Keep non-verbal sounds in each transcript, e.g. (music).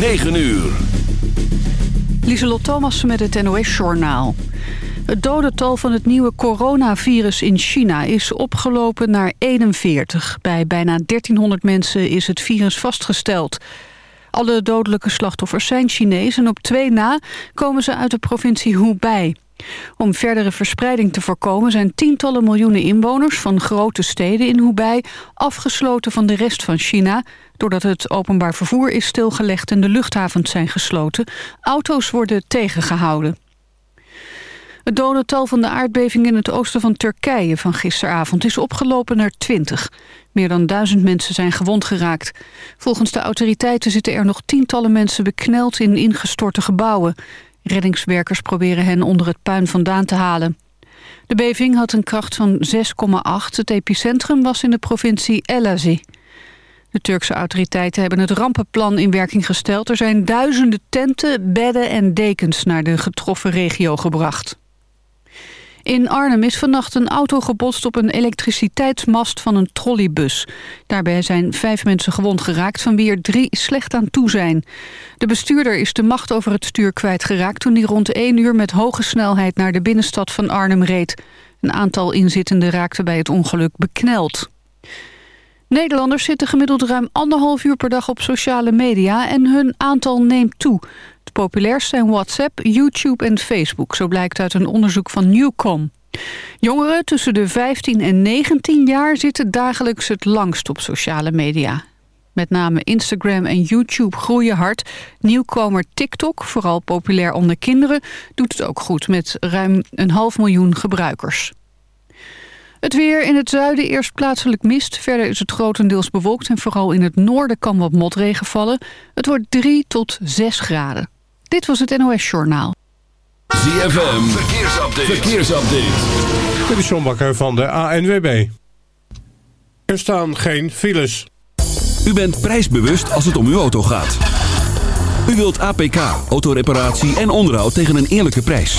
9 uur. Lieselot Thomassen met het NOS-journaal. Het dodental van het nieuwe coronavirus in China is opgelopen naar 41. Bij bijna 1300 mensen is het virus vastgesteld. Alle dodelijke slachtoffers zijn Chinees en op twee na komen ze uit de provincie Hubei. Om verdere verspreiding te voorkomen zijn tientallen miljoenen inwoners van grote steden in Hubei afgesloten van de rest van China, doordat het openbaar vervoer is stilgelegd en de luchthavens zijn gesloten. Auto's worden tegengehouden. Het dodental van de aardbeving in het oosten van Turkije van gisteravond is opgelopen naar 20. Meer dan duizend mensen zijn gewond geraakt. Volgens de autoriteiten zitten er nog tientallen mensen bekneld in ingestorte gebouwen. Reddingswerkers proberen hen onder het puin vandaan te halen. De beving had een kracht van 6,8. Het epicentrum was in de provincie Elazig. De Turkse autoriteiten hebben het rampenplan in werking gesteld. Er zijn duizenden tenten, bedden en dekens naar de getroffen regio gebracht. In Arnhem is vannacht een auto gebotst op een elektriciteitsmast van een trolleybus. Daarbij zijn vijf mensen gewond geraakt, van wie er drie slecht aan toe zijn. De bestuurder is de macht over het stuur kwijtgeraakt... toen hij rond één uur met hoge snelheid naar de binnenstad van Arnhem reed. Een aantal inzittenden raakte bij het ongeluk bekneld. Nederlanders zitten gemiddeld ruim anderhalf uur per dag op sociale media... en hun aantal neemt toe. Het populairst zijn WhatsApp, YouTube en Facebook. Zo blijkt uit een onderzoek van Newcom. Jongeren tussen de 15 en 19 jaar zitten dagelijks het langst op sociale media. Met name Instagram en YouTube groeien hard. Nieuwkomer TikTok, vooral populair onder kinderen, doet het ook goed met ruim een half miljoen gebruikers. Het weer in het zuiden eerst plaatselijk mist. Verder is het grotendeels bewolkt en vooral in het noorden kan wat motregen vallen. Het wordt 3 tot 6 graden. Dit was het NOS Journaal. ZFM, verkeersupdate. verkeersupdate. Dit is John Bakker van de ANWB. Er staan geen files. U bent prijsbewust als het om uw auto gaat. U wilt APK, autoreparatie en onderhoud tegen een eerlijke prijs.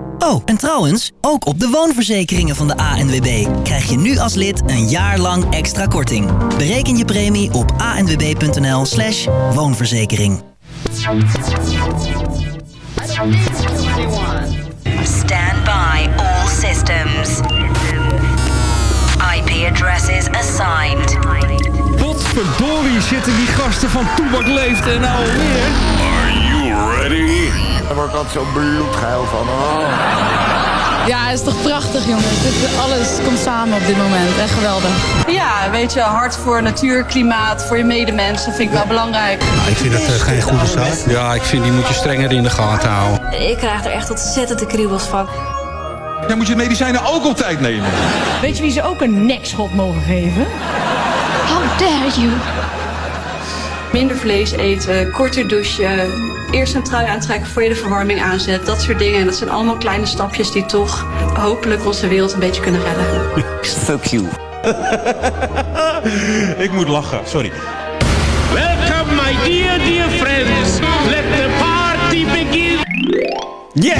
Oh, en trouwens, ook op de woonverzekeringen van de ANWB krijg je nu als lid een jaar lang extra korting. Bereken je premie op anwb.nl slash woonverzekering. Stand by all systems. IP addresses assigned. Potverdorie zitten die gasten van Toebak Leeft en nou alweer. Are you ready? Daar word ik altijd zo bloedgeil van. Oh. Ja, het is toch prachtig, jongens. Dit, alles komt samen op dit moment. Echt geweldig. Ja, weet je, hard voor natuur, klimaat, voor je medemensen vind ik wel belangrijk. ik vind dat uh, geen goede zaak. Ja, ik vind die moet je strenger in de gaten houden. Ik krijg er echt ontzettend de kriebels van. Dan moet je medicijnen ook op tijd nemen. Weet je wie ze ook een nekschot mogen geven? How dare you? Minder vlees eten, korter douchen, eerst een trui aantrekken voor je de verwarming aanzet. Dat soort dingen. En dat zijn allemaal kleine stapjes die toch hopelijk onze wereld een beetje kunnen redden. (laughs) Fuck you. (laughs) Ik moet lachen, sorry. Welcome my dear, dear friends. Let the party begin. Yes!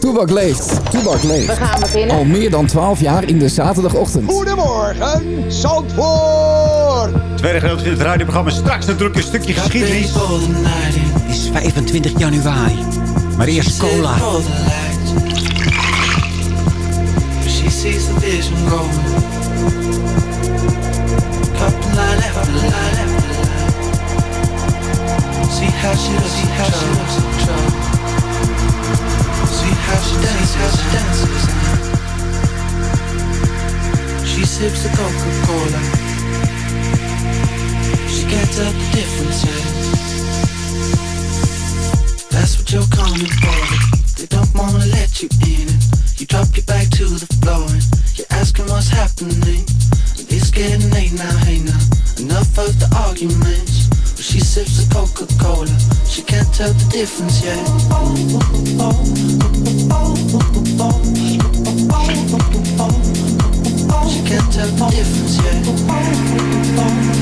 Toebak leeft. Toebak leeft. We gaan beginnen. Al meer dan 12 jaar in de zaterdagochtend. Goedemorgen, Zandvoort. Tweede gedeelte van het radioprogramma. Straks natuurlijk een stukje geschiedenis. Het is 25 januari. Maar eerst cola. See how she looks, see how she looks in trouble. See how she dances, how she dances. She sips the Coca-Cola. Tell the difference. That's what you're coming for. They don't wanna let you in it. You drop your back to the floor and you're asking what's happening. It's getting late now, hey now. Enough of the arguments. But she sips the Coca-Cola. She can't tell the difference yet. She can't tell the difference yet.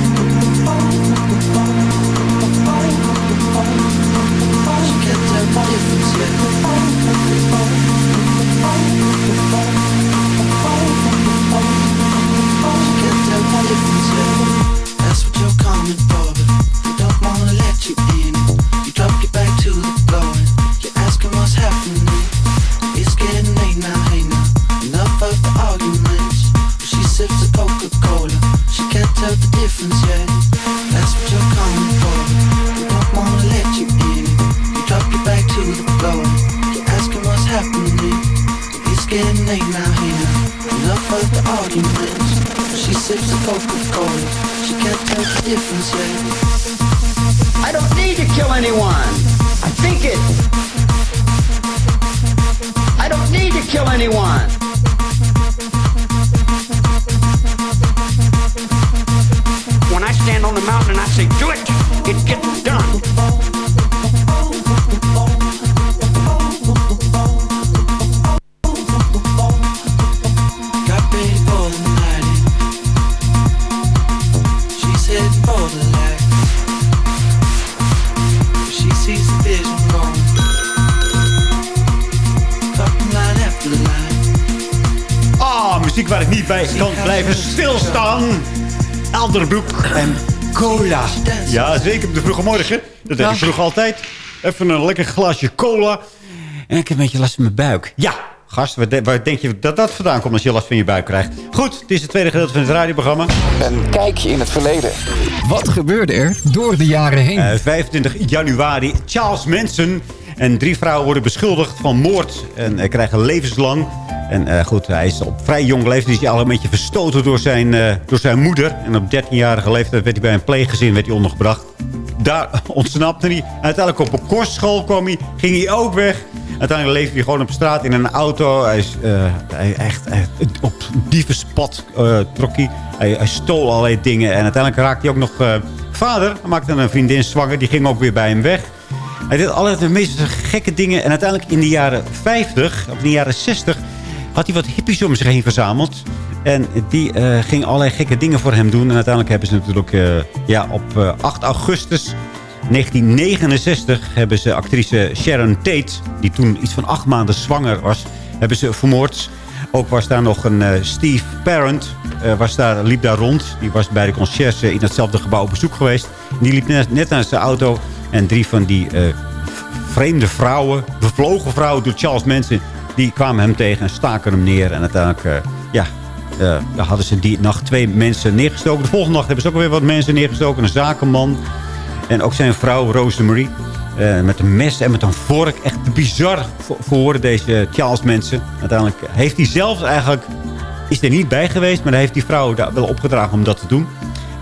Tell the difference yet. Sips the Coca-Cola. She can't tell the difference yet. I don't need to kill anyone. I think it. I don't need to kill anyone. When I stand on the mountain and I say, do it, it gets done. Niet bij kan blijven stilstaan. Elderbroek en cola. Ja, zeker op de vroege morgen. Dat deed ik vroeg altijd. Even een lekker glaasje cola. En ik heb een beetje last van mijn buik. Ja, gast, waar, de- waar denk je dat dat vandaan komt als je last van je buik krijgt? Goed, het is het tweede gedeelte van het radioprogramma. Een kijkje in het verleden. Wat gebeurde er door de jaren heen? Eh, 25 januari, Charles Manson. En drie vrouwen worden beschuldigd van moord. En hij krijgen levenslang. En eh, goed, hij is op vrij jong leeftijd is hij al een beetje verstoten door zijn, eh, door zijn moeder. En op 13-jarige leeftijd werd hij bij een pleeggezin werd hij ondergebracht. Daar (laughs) ontsnapte hij. Uiteindelijk op een kostschool kwam hij. Ging hij ook weg. Uiteindelijk leefde hij gewoon op straat in een auto. Hij, is, eh, hij, echt, hij- op dievenspad eh trok hij. hij. Hij stool allerlei dingen. En uiteindelijk raakte hij ook nog eh, vader. Hij maakte een vriendin zwanger. Die ging ook weer bij hem weg. Hij deed allerlei de meest gekke dingen. En uiteindelijk in de jaren 50, of in de jaren 60... had hij wat hippies om zich heen verzameld. En die eh gingen allerlei gekke dingen voor hem doen. En uiteindelijk hebben ze natuurlijk eh, ja, op eh, 8 augustus 1969 hebben ze actrice Sharon Tate... die toen iets van acht maanden zwanger was, hebben ze vermoord. Ook was daar nog een eh, Steve Parent, eh, was daar, liep daar rond. Die was bij de conciërge in hetzelfde gebouw op bezoek geweest. Die liep net, net naar zijn auto. En drie van die eh, vreemde vrouwen, bevlogen vrouwen door Charles Manson... die kwamen hem tegen en staken hem neer. En uiteindelijk, eh, ja, daar hadden ze die nacht twee mensen neergestoken. De volgende nacht hebben ze ook weer wat mensen neergestoken. Een zakenman en ook zijn vrouw Rosemary. eh, met een mes en met een vork. Echt bizar voor, deze Charles Manson. Uiteindelijk heeft hij zelf eigenlijk... Is er niet bij geweest, maar hij heeft die vrouw daar wel opgedragen om dat te doen.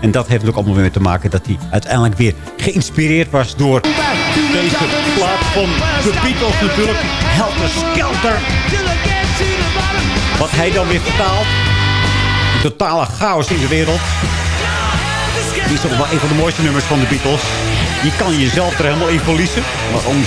En dat heeft ook allemaal weer te maken dat hij uiteindelijk weer geïnspireerd was door deze plaat van de Beatles natuurlijk. Helter Skelter. Wat hij dan weer vertaalt. Een totale chaos in de wereld. Die is toch wel een van de mooiste nummers van de Beatles. Je kan jezelf er helemaal in verliezen. Maar om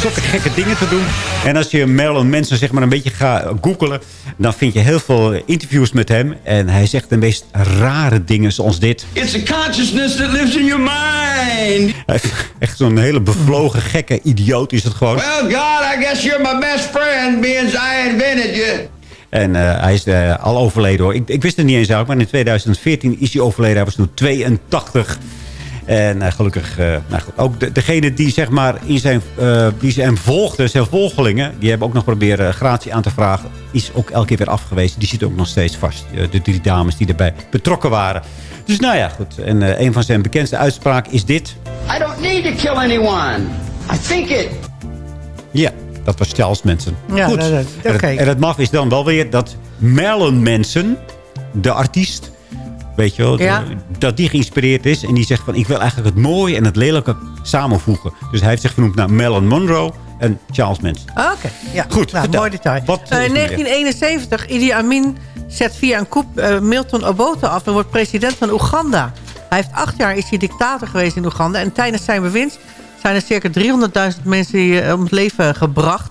zulke gekke dingen te doen. En als je Marilyn Manson zeg maar een beetje gaat googelen... dan vind je heel veel interviews met hem. En hij zegt de meest rare dingen zoals dit. It's a consciousness that lives in your mind. Hij is Echt zo'n hele bevlogen, gekke idioot is het gewoon. Well, God, I guess you're my best friend, being I invented you. En eh, hij is eh, al overleden hoor. Ik, ik wist het niet eens eigenlijk, maar in 2014 is hij overleden. Hij was toen 82. En eh, gelukkig, eh, nou goed, ook de, degene die, zeg maar, in zijn, eh, die zijn volgde, zijn volgelingen... die hebben ook nog proberen gratie aan te vragen... is ook elke keer weer afgewezen. Die zitten ook nog steeds vast. Eh, de drie dames die erbij betrokken waren. Dus nou ja, goed. En eh, een van zijn bekendste uitspraken is dit. I don't need to kill anyone. I think it. Ja, dat was Charles Manson. Ja, Goed. dat- dat- En het- oké. En het maf is dan wel weer dat Marilyn Manson, de artiest... Weet je wel, Ja. dat die geïnspireerd is. En die zegt van, ik wil eigenlijk het mooie en het lelijke samenvoegen. Dus hij heeft zich vernoemd naar Marilyn Monroe en Charles Manson. Ah, Oké, ja. Goed, nou, mooi detail. Wat Eh, is in er meer? 1971, Idi Amin zet via een coup eh, Milton Obote af... en wordt president van Oeganda. Hij heeft acht jaar is hij dictator geweest in Oeganda... en tijdens zijn bewind zijn er circa 300.000 mensen eh, om het leven gebracht.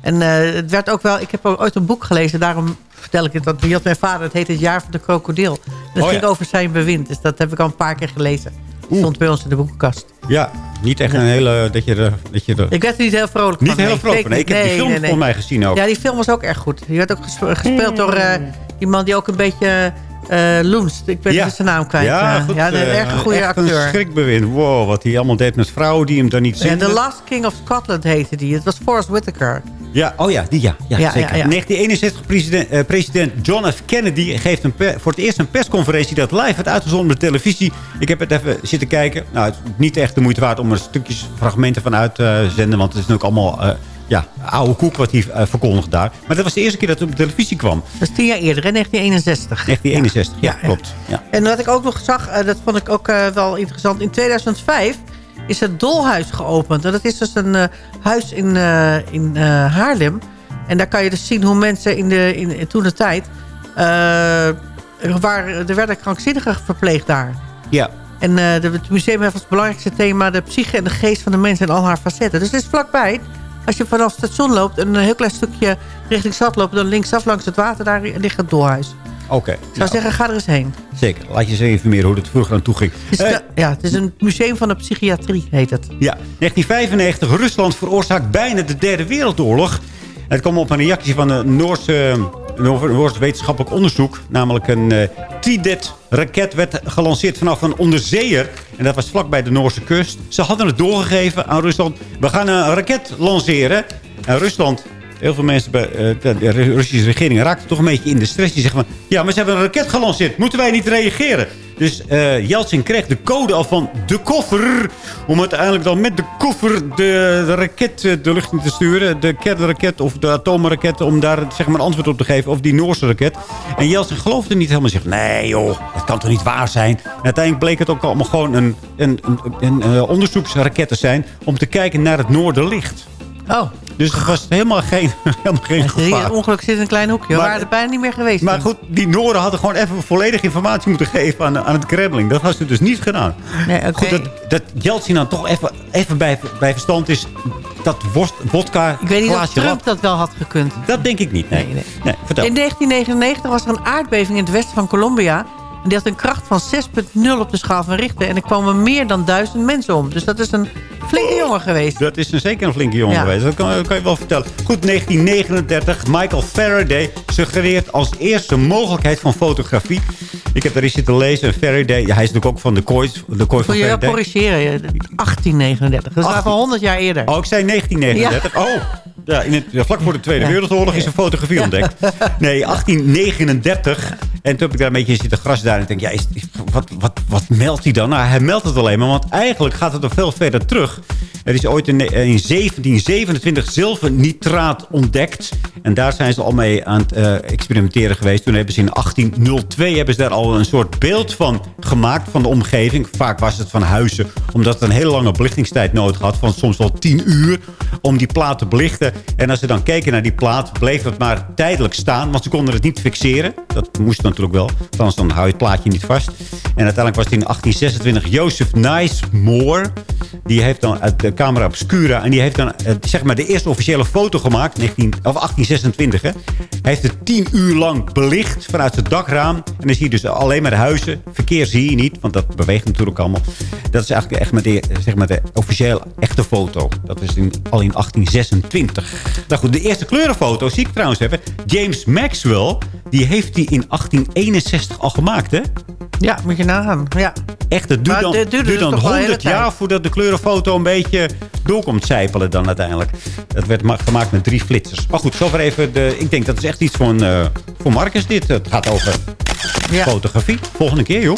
En eh, het werd ook wel... Ik heb ooit een boek gelezen, daarom vertel ik het. Dat die had mijn vader, het heet Het Jaar van de Krokodil. En dat Oh, ging ja. over zijn bewind. Dus dat heb ik al een paar keer gelezen. Het stond bij ons in de boekenkast. Ja, niet echt een hele... Dat je dat je Ik werd er niet heel vrolijk niet van. heel nee. vrolijk. Nee, ik heb die film nee, voor mij gezien ook. Ja, die film was ook erg goed. Die werd ook gespe- gespeeld door die man die ook een beetje eh loenst. Ik ben Ja. dus zijn naam kwijt. Ja, Eh, goed, ja, een erg goede echt acteur. een schrikbewind. Wow, wat hij allemaal deed met vrouwen die hem dan niet zien. The Last King of Scotland heette die. Het was Forrest Whitaker. Ja, oh ja, die ja. ja, Ja, zeker. ja, ja. 1961, president, eh, president John F. Kennedy geeft een per- voor het eerst een persconferentie... dat live werd uitgezonden op de televisie. Ik heb het even zitten kijken. Nou, het is niet echt de moeite waard om er stukjes, fragmenten van uit te zenden... want het is natuurlijk allemaal eh, ja, oude koek wat hij eh, verkondigt daar. Maar dat was de eerste keer dat het op de televisie kwam. Dat is tien jaar eerder, hè? 1961. 1961, ja, Ja, ja. klopt. Ja. En wat ik ook nog zag, eh, dat vond ik ook eh, wel interessant. In 2005 is het Dolhuis geopend. En dat is dus een eh, huis in, eh, in eh, Haarlem. En daar kan je dus zien hoe mensen in, de, in, in toen de tijd... waar, er werden krankzinnigen verpleegd daar. ja. En de, het museum heeft als belangrijkste thema... de psyche en de geest van de mens in al haar facetten. Dus het is vlakbij. Als je vanaf het station loopt... en een heel klein stukje richting stad loopt... dan linksaf langs het water, daar ligt het Dolhuis. Oké. Ik zou nou, zeggen, ga er eens heen. Zeker. Laat je eens informeren hoe het vroeger aan toe ging. Het is, Eh, ja, het is een museum van de psychiatrie, heet het. Ja, 1995. Rusland veroorzaakt bijna de derde wereldoorlog. Het kwam op een reactie van een Noorse, Noor- Noors wetenschappelijk onderzoek. Namelijk een eh Tridet-raket werd gelanceerd vanaf een onderzeeër. En dat was vlakbij de Noorse kust. Ze hadden het doorgegeven aan Rusland. We gaan een raket lanceren. En Rusland... Heel veel mensen bij eh, de, Russische regering raakten toch een beetje in de stress. Die zeggen van, ja, maar ze hebben een raket gelanceerd. Moeten wij niet reageren? Dus eh Yeltsin kreeg de code al van de koffer. Om uiteindelijk dan met de koffer de, de raket eh, de lucht in te sturen. De kernraket of de atoomraket. Om daar zeg maar een antwoord op te geven. Of die Noorse raket. En Yeltsin geloofde niet helemaal. Zegt, nee joh, dat kan toch niet waar zijn. En uiteindelijk bleek het ook allemaal gewoon een, een, een, een, eh, onderzoeksraket te zijn. Om te kijken naar het noorderlicht. Oh. Dus het was helemaal geen, (laughs) helemaal geen Het gevaar. ongeluk zit in een klein hoekje. We Maar- waren er bijna niet meer geweest. Maar goed, die Noorden hadden gewoon even volledige informatie moeten geven aan, aan het Kremlin. Dat hadden ze dus niet gedaan. Nee, oké. Goed, dat, dat Yeltsin dan toch even, even bij, bij verstand is. Dat worst, vodka, Ik weet niet of Trump dat wel had gekund. Dat denk ik niet, nee. Nee, nee. In 1999 was er een aardbeving in het westen van Colombia. Die had een kracht van 6,0 op de schaal van Richter. En er kwamen meer dan duizend mensen om. Dus dat is een flinke jongen geweest. Dat is een, zeker een flinke jongen Ja. geweest. Dat kan, dat kan je wel vertellen. Goed, 1939. Michael Faraday suggereert als eerste mogelijkheid van fotografie. Ik heb er eens zitten lezen. Faraday, ja, hij is natuurlijk ook van de kooi, de kooi van wil je Faraday. corrigeren. 1839. Dat is 18. van 100 jaar eerder. Oh, ik zei 1939. Oh, ja, in het, vlak voor de Tweede. Wereldoorlog is een fotografie ontdekt. Nee, 1839. En toen heb ik daar een beetje zitten gras daar. En ik denk, ja, is- wat, wat, wat meldt hij dan? Nou, hij meldt het alleen maar. Want eigenlijk gaat het nog veel verder terug. Er is ooit in, in 1727 zilvernitraat ontdekt. En daar zijn ze al mee aan het eh, experimenteren geweest. Toen hebben ze in 1802 hebben ze daar al een soort beeld van gemaakt van de omgeving. Vaak was het van huizen. Omdat het een hele lange belichtingstijd nodig had. Van soms wel 10 uur om die plaat te belichten. En als ze dan keken naar die plaat, bleef het maar tijdelijk staan. Want ze konden het niet fixeren. Dat moest natuurlijk wel. Anders dan hou je het plaatje niet vast. En uiteindelijk was het in 1826 Joseph Nice Moore. Die heeft dan uit camera obscura. En die heeft dan eh, zeg maar de eerste officiële foto gemaakt. 19, of 1826, hè. Hij heeft het tien uur lang belicht vanuit zijn dakraam. En dan zie je dus alleen maar de huizen. Verkeer zie je niet, want dat beweegt natuurlijk allemaal. Dat is eigenlijk echt met de, zeg maar de officiële echte foto. Dat is in, al in 1826. Nou goed, de eerste kleurenfoto zie ik trouwens even. James Maxwell, die heeft die in 1861 al gemaakt, hè? Ja, moet je nagaan. Ja. Echt, het duurt dan, duurt dus dan toch wel een hele 100 jaar voordat de kleurenfoto een beetje doorkomt zijpelen dan uiteindelijk. Dat werd ma- gemaakt met drie flitsers. Maar goed, zover even. De, ik denk dat is echt iets voor, een, eh, voor Marcus dit. Het gaat over fotografie. Volgende keer, joh.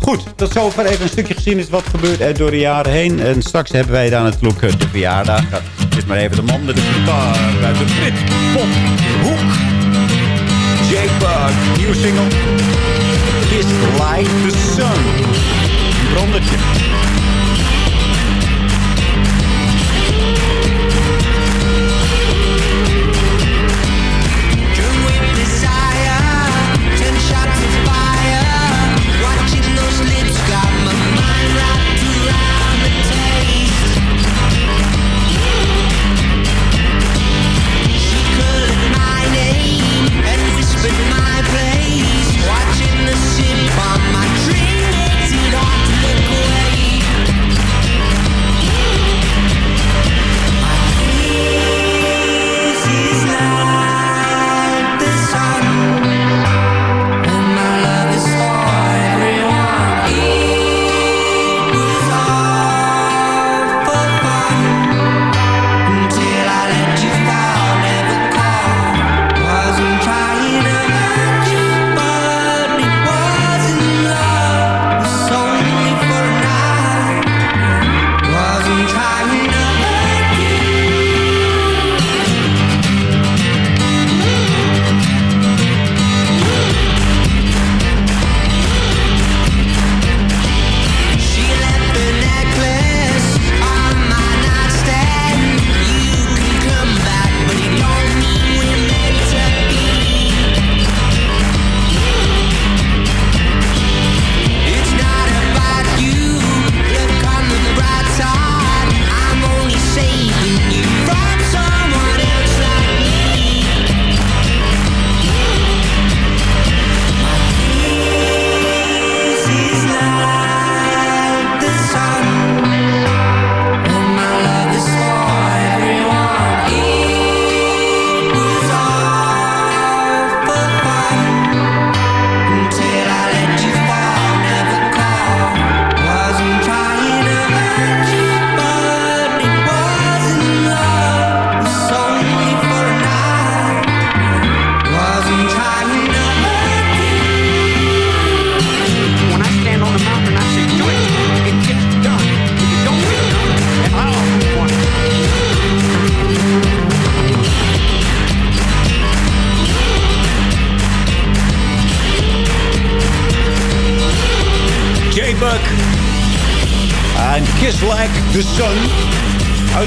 Goed, tot zover even een stukje gezien is wat gebeurt er door de jaren heen. En straks hebben wij daar natuurlijk eh, de verjaardag. Dit is maar even de man met de gitaar uit de Brit Pop Hoek. Jake Bug, nieuwe single. Kiss Like the Sun. Brondertje.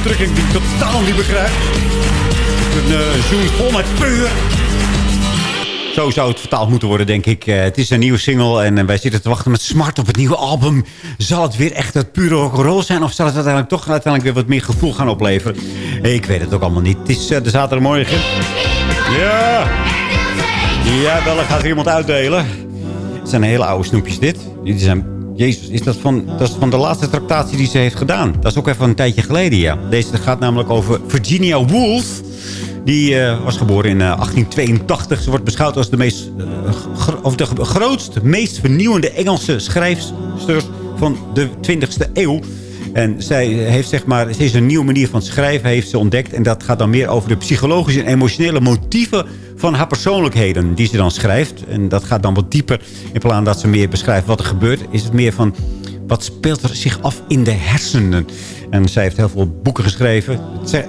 Uitdrukking die ik totaal niet begrijp. Een uh, vol met vuur. Zo zou het vertaald moeten worden, denk ik. Eh, het is een nieuwe single en eh, wij zitten te wachten met smart op het nieuwe album. Zal het weer echt het pure rock'n'roll zijn? Of zal het uiteindelijk toch uiteindelijk weer wat meer gevoel gaan opleveren? Ik weet het ook allemaal niet. Het is eh, de zaterdagmorgen. Ja. Ja, wel, gaat iemand uitdelen. Het zijn hele oude snoepjes dit. Die zijn... Jezus, is dat, van, dat is van de laatste tractatie die ze heeft gedaan. Dat is ook even een tijdje geleden, ja. Deze gaat namelijk over Virginia Woolf. Die eh, was geboren in eh, 1882. Ze wordt beschouwd als de, meest, eh, of de grootste, meest vernieuwende Engelse schrijfster van de 20e eeuw. En zij heeft zeg maar, ze is een nieuwe manier van schrijven heeft ze ontdekt. En dat gaat dan meer over de psychologische en emotionele motieven van haar persoonlijkheden die ze dan schrijft. En dat gaat dan wat dieper. In plaats dat ze meer beschrijft wat er gebeurt, is het meer van wat speelt er zich af in de hersenen. En zij heeft heel veel boeken geschreven.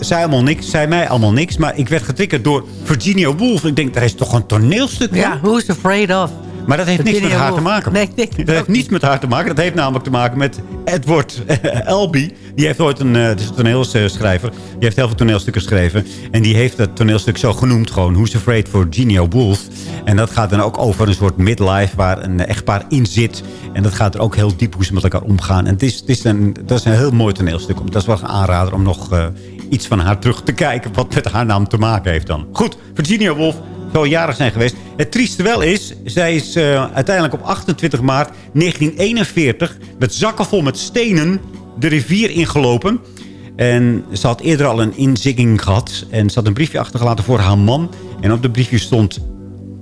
Zei allemaal niks, zei mij allemaal niks. Maar ik werd getriggerd door Virginia Woolf. Ik denk, daar is toch een toneelstuk van? Ja, Who's Afraid Of? Maar dat heeft niks met haar te maken. Nee, het dat heeft niets met haar te maken. Dat heeft namelijk te maken met Edward Albee. Die heeft ooit een, eh, is een toneelschrijver. Die heeft heel veel toneelstukken geschreven. En die heeft dat toneelstuk zo genoemd gewoon. Who's Afraid for Virginia Woolf. En dat gaat dan ook over een soort midlife waar een echtpaar in zit. En dat gaat er ook heel diep hoe ze met elkaar omgaan. En het is, het is een, dat is een heel mooi toneelstuk. Dat is wel een aanrader om nog eh, iets van haar terug te kijken. Wat met haar naam te maken heeft dan. Goed, Virginia Woolf zou jarig zijn geweest. Het trieste wel is, zij is eh, uiteindelijk op 28 maart 1941... met zakken vol met stenen de rivier ingelopen. En ze had eerder al een inzigging gehad. En ze had een briefje achtergelaten voor haar man. En op de briefje stond...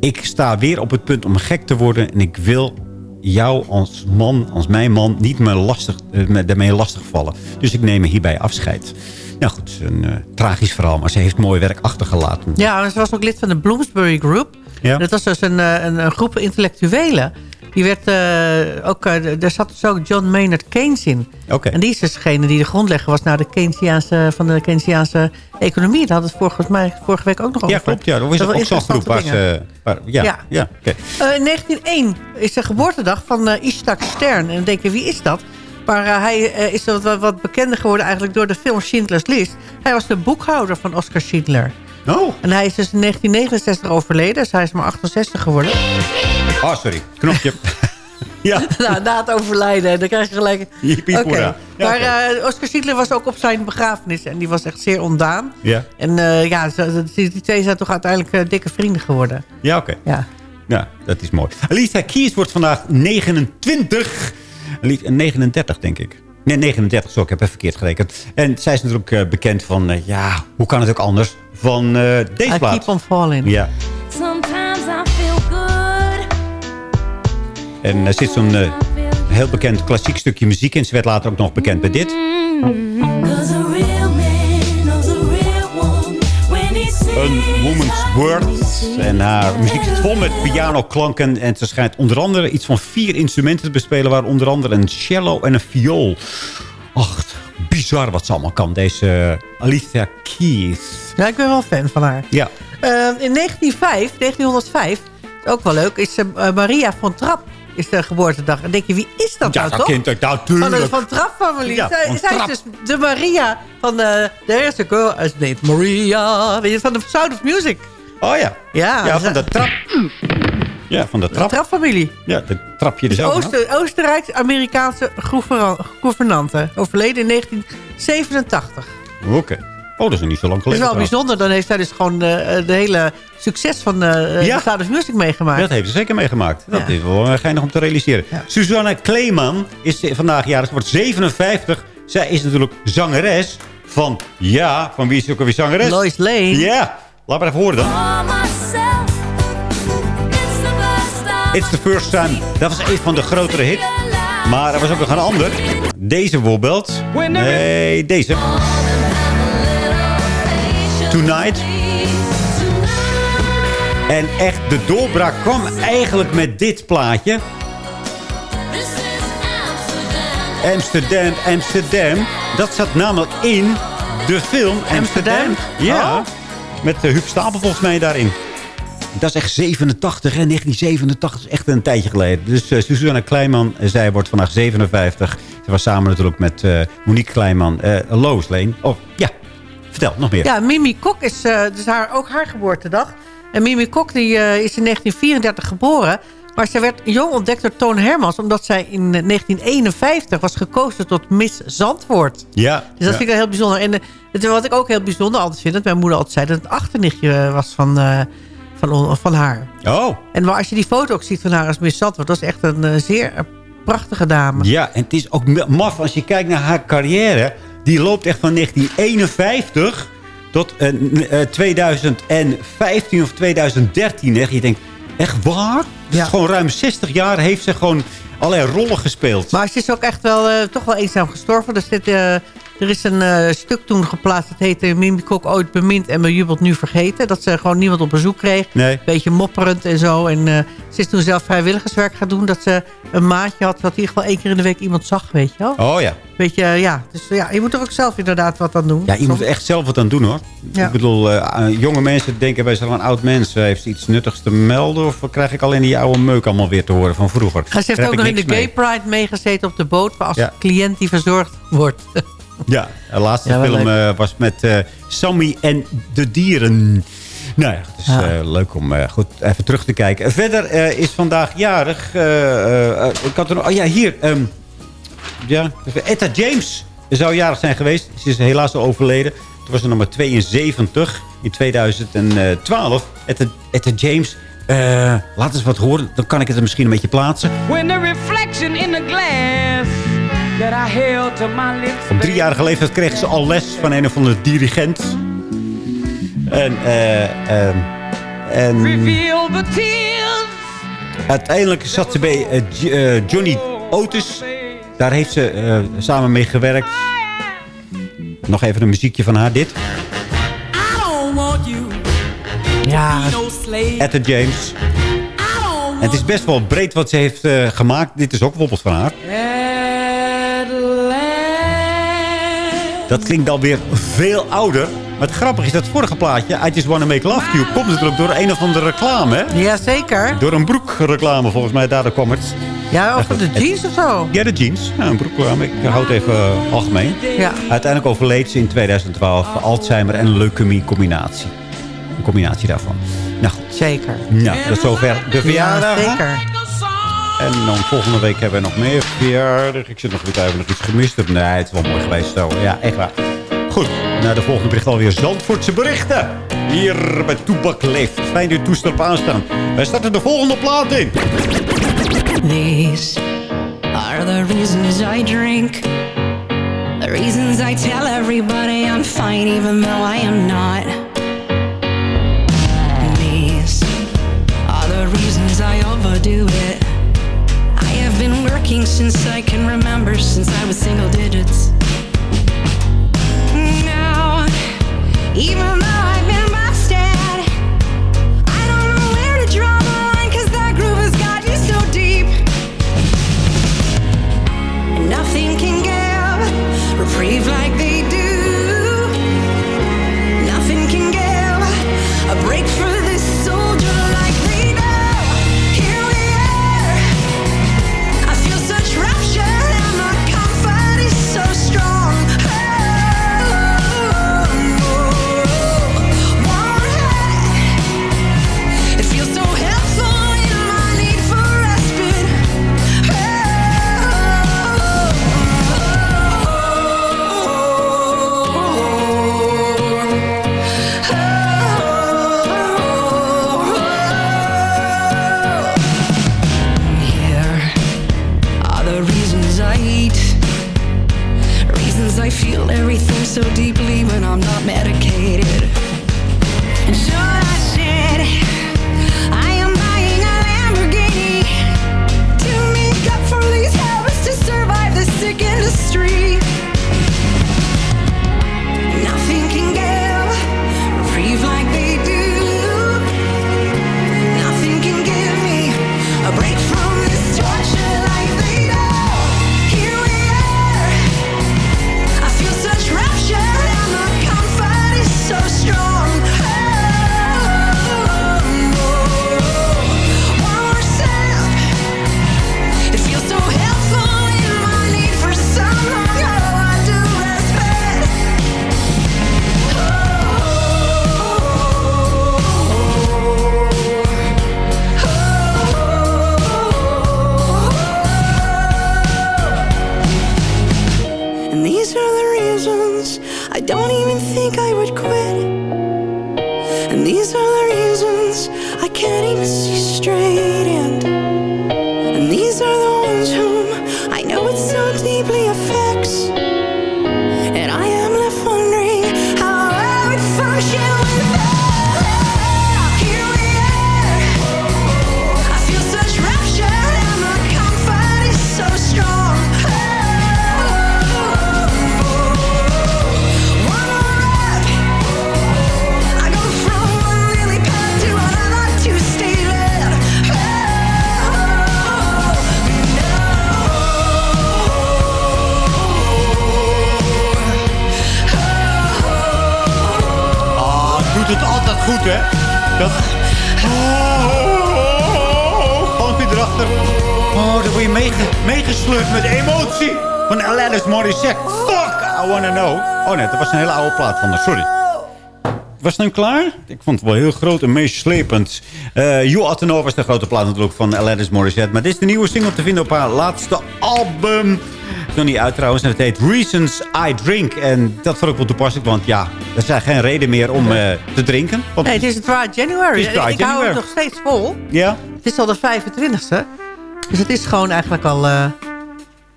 Ik sta weer op het punt om gek te worden... en ik wil jou als man, als mijn man, niet meer lastig, eh, daarmee lastig vallen. Dus ik neem hierbij afscheid. Nou goed, een eh, tragisch verhaal, maar ze heeft mooi werk achtergelaten. Ja, ze was ook lid van de Bloomsbury Group. Ja. Dat was dus een, eh, een, een groep intellectuelen. Die werd eh, ook, daar zat dus ook John Maynard Keynes in. Oké. En die is dus degene die de grondlegger was naar de Keynesiaanse, van de Keynesiaanse economie. Daar hadden we het vorige, mij, vorige week ook nog over. Ja, klopt. Ja, dat is Dat ook zo'n groep waar interessante ze... Waar, ja, ja. In 1901 is de geboortedag van Ishak Stern. En dan denk je, wie is dat? Maar eh, hij eh, is wat, wat bekender geworden eigenlijk door de film Schindler's List. Hij was de boekhouder van Oscar Schindler. Oh. En hij is dus in 1969 overleden. Dus hij is maar 68 geworden. Oh, sorry. Knopje. (laughs) ja. nou, na het overlijden, dan krijg je gelijk... Oké. Ja, maar eh, Oscar Schindler was ook op zijn begrafenis. En die was echt zeer ontdaan. Ja, En ja, die, twee zijn toch uiteindelijk dikke vrienden geworden. ja oké. Ja. Ja, dat is mooi. Alicia Keys wordt vandaag 29. Ali- 39, denk ik. Nee, 39, zo. Ik heb even verkeerd gerekend. En zij is natuurlijk eh, bekend van... eh, ja, hoe kan het ook anders? Van eh, deze I plaat. keep on falling. Ja. Sometimes I feel good. En er zit zo'n eh, heel bekend klassiek stukje muziek in. Ze werd later ook nog bekend bij dit. Een Woman's Words. En haar muziek zit vol met pianoklanken. En ze schijnt onder andere iets van vier instrumenten te bespelen. Waar onder andere een cello en een viool. Ach, bizar wat ze allemaal kan. Deze Alicia Keys. Ja, ik ben wel fan van haar. Ja. Eh, in 1905, 1905, is ook wel leuk, is eh, Maria van Trapp is de geboortedag. En denk je, wie is dat Ja, nou dat toch? kent ik. Nou, Van de. Van Trapp-familie. Ja, zij is dus de Maria van de... There is a girl, as named Maria. Weet je, van de Sound of Music. Oh ja. Ja, Ja, dus, van de eh, trap. Ja, van de De trap. Trapp-familie. Ja, de trapje dus ook. Ooster, Oostenrijks-Amerikaanse gouvernante. Overleden in 1987. Oké. Oh, dat is nog niet zo lang Dat is geleden. wel bijzonder. Dan heeft zij dus gewoon eh, de hele succes van eh Ja. de Sound of Music meegemaakt. Dat heeft ze zeker meegemaakt. Dat Ja. is wel uh, geinig om te realiseren. Suzanne Kleeman is eh, vandaag jarig. Ze wordt 57. Zij is natuurlijk zangeres van... Ja, van wie is ze ook alweer zangeres? Lois Lane. Ja. Laat maar even horen dan. It's the first time. Dat was een van de grotere hits. Maar er was ook nog een ander. Deze bijvoorbeeld. Nee, deze. Tonight. En echt, de doorbraak kwam eigenlijk met dit plaatje. Amsterdam, Amsterdam. Dat zat namelijk in de film Amsterdam. Amsterdam? Ja. Oh. Met uh, Huub Stapel volgens mij daarin. Dat is echt 87, hè? 1987 is echt een tijdje geleden. Dus uh, Suzanne Kleinman, uh, zij wordt vandaag 57. Ze was samen natuurlijk met uh, Monique Kleinman, uh, Lois Lane. Oh, ja. Vertel, nog meer. Ja, Mimi Kok is uh, dus haar, ook haar geboortedag. En Mimi Kok die, uh, is in 1934 geboren. Maar ze werd jong ontdekt door Toon Hermans... omdat zij in 1951 was gekozen tot Miss Zandvoort. Ja. Dus dat ja. vind ik wel heel bijzonder. En het, wat ik ook heel bijzonder altijd vind... dat mijn moeder altijd zei... dat het achternichtje was van, uh, van, van haar. Oh. En maar als je die foto ook ziet van haar als Miss Zandvoort... dat is echt een zeer prachtige dame. Ja, en het is ook maf als je kijkt naar haar carrière... die loopt echt van 1951 tot uh, 2015 of 2013. Hè. Je denkt, echt waar? Ja. Gewoon ruim 60 jaar heeft ze gewoon allerlei rollen gespeeld. Maar ze is ook echt wel, uh, toch wel eenzaam gestorven. Dus dit, uh, Er is een eh, stuk toen geplaatst. Het heette Mimi Kok ooit bemind en bejubeld nu vergeten. Dat ze gewoon niemand op bezoek kreeg. Nee. Beetje mopperend en zo. En eh, ze is toen zelf vrijwilligerswerk gaan doen. Dat ze een maatje had. Dat in ieder geval één keer in de week iemand zag, weet je wel. Oh ja. Beetje, eh, ja. Dus ja, je moet er ook zelf inderdaad wat aan doen. Ja, je moet er echt zelf wat aan doen hoor. Ja. Ik bedoel, eh, jonge mensen denken bij zo'n oud mens... heeft ze iets nuttigs te melden? Of krijg ik alleen die oude meuk allemaal weer te horen van vroeger? En ze heeft Daar ook nog in de Gay. Pride meegezeten op de boot... als Ja. cliënt die verzorgd wordt. (laughs) Ja, de laatste Ja, film eh, was met eh, Sammy en de dieren. Nou ja, het is Ja. eh, leuk om eh, goed even terug te kijken. Verder eh, is vandaag jarig... eh, eh, ik had er nog... Oh ja, hier. ehm, ja, Etta James zou jarig zijn geweest. Ze is helaas al overleden. Toen was ze nummer 72 in 2012. Etta, Etta James... eh, laat eens wat horen. Dan kan ik het er misschien een beetje plaatsen. When the reflection in the glass Op driejarige leeftijd kreeg ze al les van een of andere dirigent. En, eh, ehm, en Reveal the tears. uiteindelijk zat ze bij eh, eh, Johnny Otis. Daar heeft ze eh, samen mee gewerkt. Nog even een muziekje van haar, dit. I don't want you. Ja. Etta James. En het is best wel breed wat ze heeft eh, gemaakt. Dit is ook bijvoorbeeld van haar. Dat klinkt alweer veel ouder. Maar het grappige is dat vorige plaatje... I Just Wanna Make Love To You... komt natuurlijk door een of andere reclame, hè? Jazeker. Door een broekreclame, volgens mij. Daardoor kwam het. Ja, of de jeans of zo. Ja, de jeans. Ja, een broekreclame. Ik houd het even eh, algemeen. Ja. Uiteindelijk overleed ze in 2012 Alzheimer en leukemie combinatie. Een combinatie daarvan. Nou goed. Zeker. Nou, dat is zover de verjaardag. Ja, zeker. En dan volgende week hebben we nog meer verjaardag. Ik zit nog weer even nog iets gemist. Nee, het is wel geweest zo. Ja, echt waar. Goed, naar de volgende bericht alweer Zandvoortse berichten. Hier bij Toebak Leeft. Fijn dat u toestel op aanstaan. Wij starten de volgende plaat in. These are the reasons I drink. The reasons I tell everybody I'm fine even though I am not. These are the reasons I overdo it. Working since I can remember, since I was single digits. Oh nee, dat was een hele oude plaat van haar. Sorry. Was het nu klaar? Ik vond het wel heel groot en meeslepend. Uh, You Ought to Know was de grote plaat natuurlijk van Alanis Morissette. Maar dit is de nieuwe single te vinden op haar laatste album. is nog niet uit trouwens. En het heet Reasons I Drink. En dat vond ik wel toepasselijk. Want ja, er zijn geen reden meer om uh, te drinken. Want Nee, het is Dry January. Het is Dry ik hou het nog steeds vol. Ja? Het is al de 25e. Dus het is gewoon eigenlijk al eh,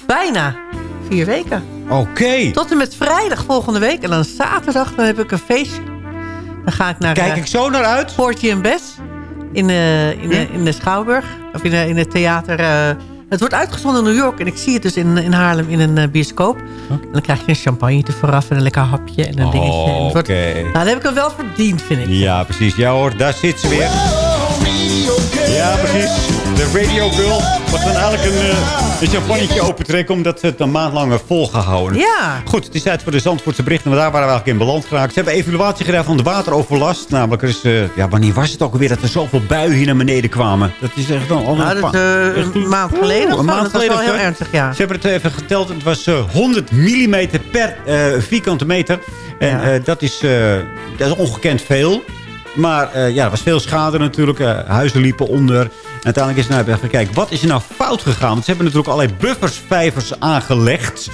bijna vier weken. Oké. Tot en met vrijdag volgende week. En dan zaterdag dan heb ik een feestje. Dan ga ik naar... Kijk eh, ik zo naar uit. Portje en Bess. In, de in, de in de Schouwburg. Of in, de, in het theater. eh, het wordt uitgezonden in New York. En ik zie het dus in, in Haarlem in een eh, bioscoop. En dan krijg je een champagne te vooraf. En een lekker hapje. En een dingetje. En het wordt- Oké. Nou, dat heb ik hem wel verdiend, vind ik. Ja, precies. Ja hoor, daar zit ze weer. Ja, precies. De Radio Girl. We gaan eigenlijk een, eh, een champagnetje opentrekken... omdat ze het een maand lang volgehouden. Ja. Goed, het is tijd voor de Zandvoortse berichten. Maar daar waren we eigenlijk in balans geraakt. Ze hebben evaluatie gedaan van de wateroverlast. Namelijk, er is, eh, ja, wanneer was het ook alweer dat er zoveel buien hier naar beneden kwamen? Dat is echt al, al Nou, dat eh, Echt een maand geleden. een maand dat was geleden. wel heel ernstig, ja. Ze hebben het even geteld. Het was eh, 100 mm per vierkante meter. En Ja. dat, is, dat is ongekend veel. Maar ja, er was veel schade natuurlijk. Huizen liepen onder. Uiteindelijk is er nou even gekeken, wat is er nou fout gegaan? Want ze hebben natuurlijk allerlei buffersvijvers aangelegd.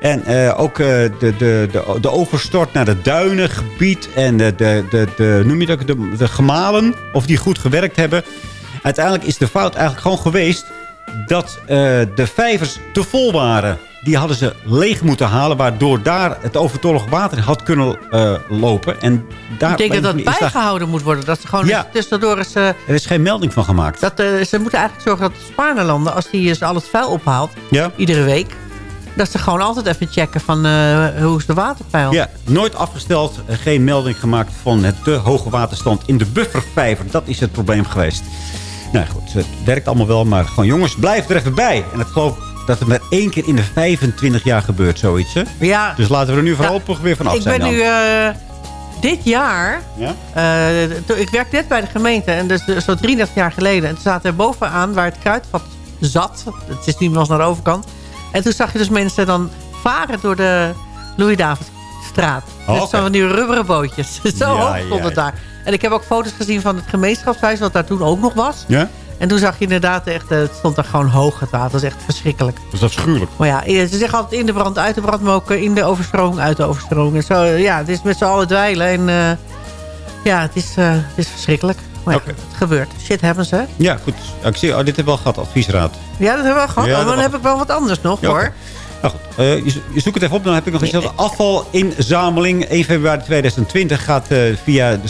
En eh, ook eh, de, de, de, de overstort naar het duinengebied. En de, de, de, de, noem je dat, de gemalen. Of die goed gewerkt hebben. Uiteindelijk is de fout eigenlijk gewoon geweest dat eh, de vijvers te vol waren. Die hadden ze leeg moeten halen, waardoor daar het overtollig water had kunnen eh, lopen. En daar Ik denk dat dat is daar- bijgehouden moet worden. Dat ze gewoon Ja. tussendoor eens... eh, Er is geen melding van gemaakt. dat, eh, ze moeten eigenlijk zorgen dat de Spaarlanden, als die al het vuil ophaalt, Ja. iedere week, dat ze gewoon altijd even checken van hoe is de waterpeil. Ja, nooit afgesteld. Geen melding gemaakt van het te hoge waterstand in de buffervijver. Dat is het probleem geweest. Nou goed, het werkt allemaal wel. Maar gewoon jongens, blijf er even bij. En ik geloof dat het maar één keer in de 25 jaar gebeurt, zoiets. Hè? Ja. Dus laten we er nu voorlopig weer vanaf ik zijn ben dan. nu eh, dit jaar... Ja? eh, ik werk net bij de gemeente. En dus zo 33 jaar geleden. En toen zaten we bovenaan waar het kruidvat zat. Het is nu nog naar de overkant. En toen zag je dus mensen dan varen door de Louis-Davidstraat. Oh, zo'n die rubberen bootjes. (laughs) Zo Ja, hoog stond ja, het daar. En ik heb ook foto's gezien van het gemeenschapshuis. Wat daar toen ook nog was. Ja? En toen zag je inderdaad echt... eh, Het stond daar gewoon hoog het water. Dat is echt verschrikkelijk. Dat is afschuwelijk. Maar ja, eh, ze zeggen altijd in de brand, uit de brand, maar ook in de overstroming, uit de overstroming. En Zo, eh, ja, het is met z'n allen dweilen. En ja, het is, het is verschrikkelijk. Maar ja, het gebeurt. Shit happens, hè? Ja, goed. Ik zie, oh, dit hebben we al gehad, adviesraad. Ja, dat hebben we gehad. Ja, Oh, dan heb ik wel wat anders nog, Ja, hoor. oké. Nou goed, je, je zoekt het even op. Dan heb ik nog iets. De afvalinzameling 1 februari 2020 gaat via de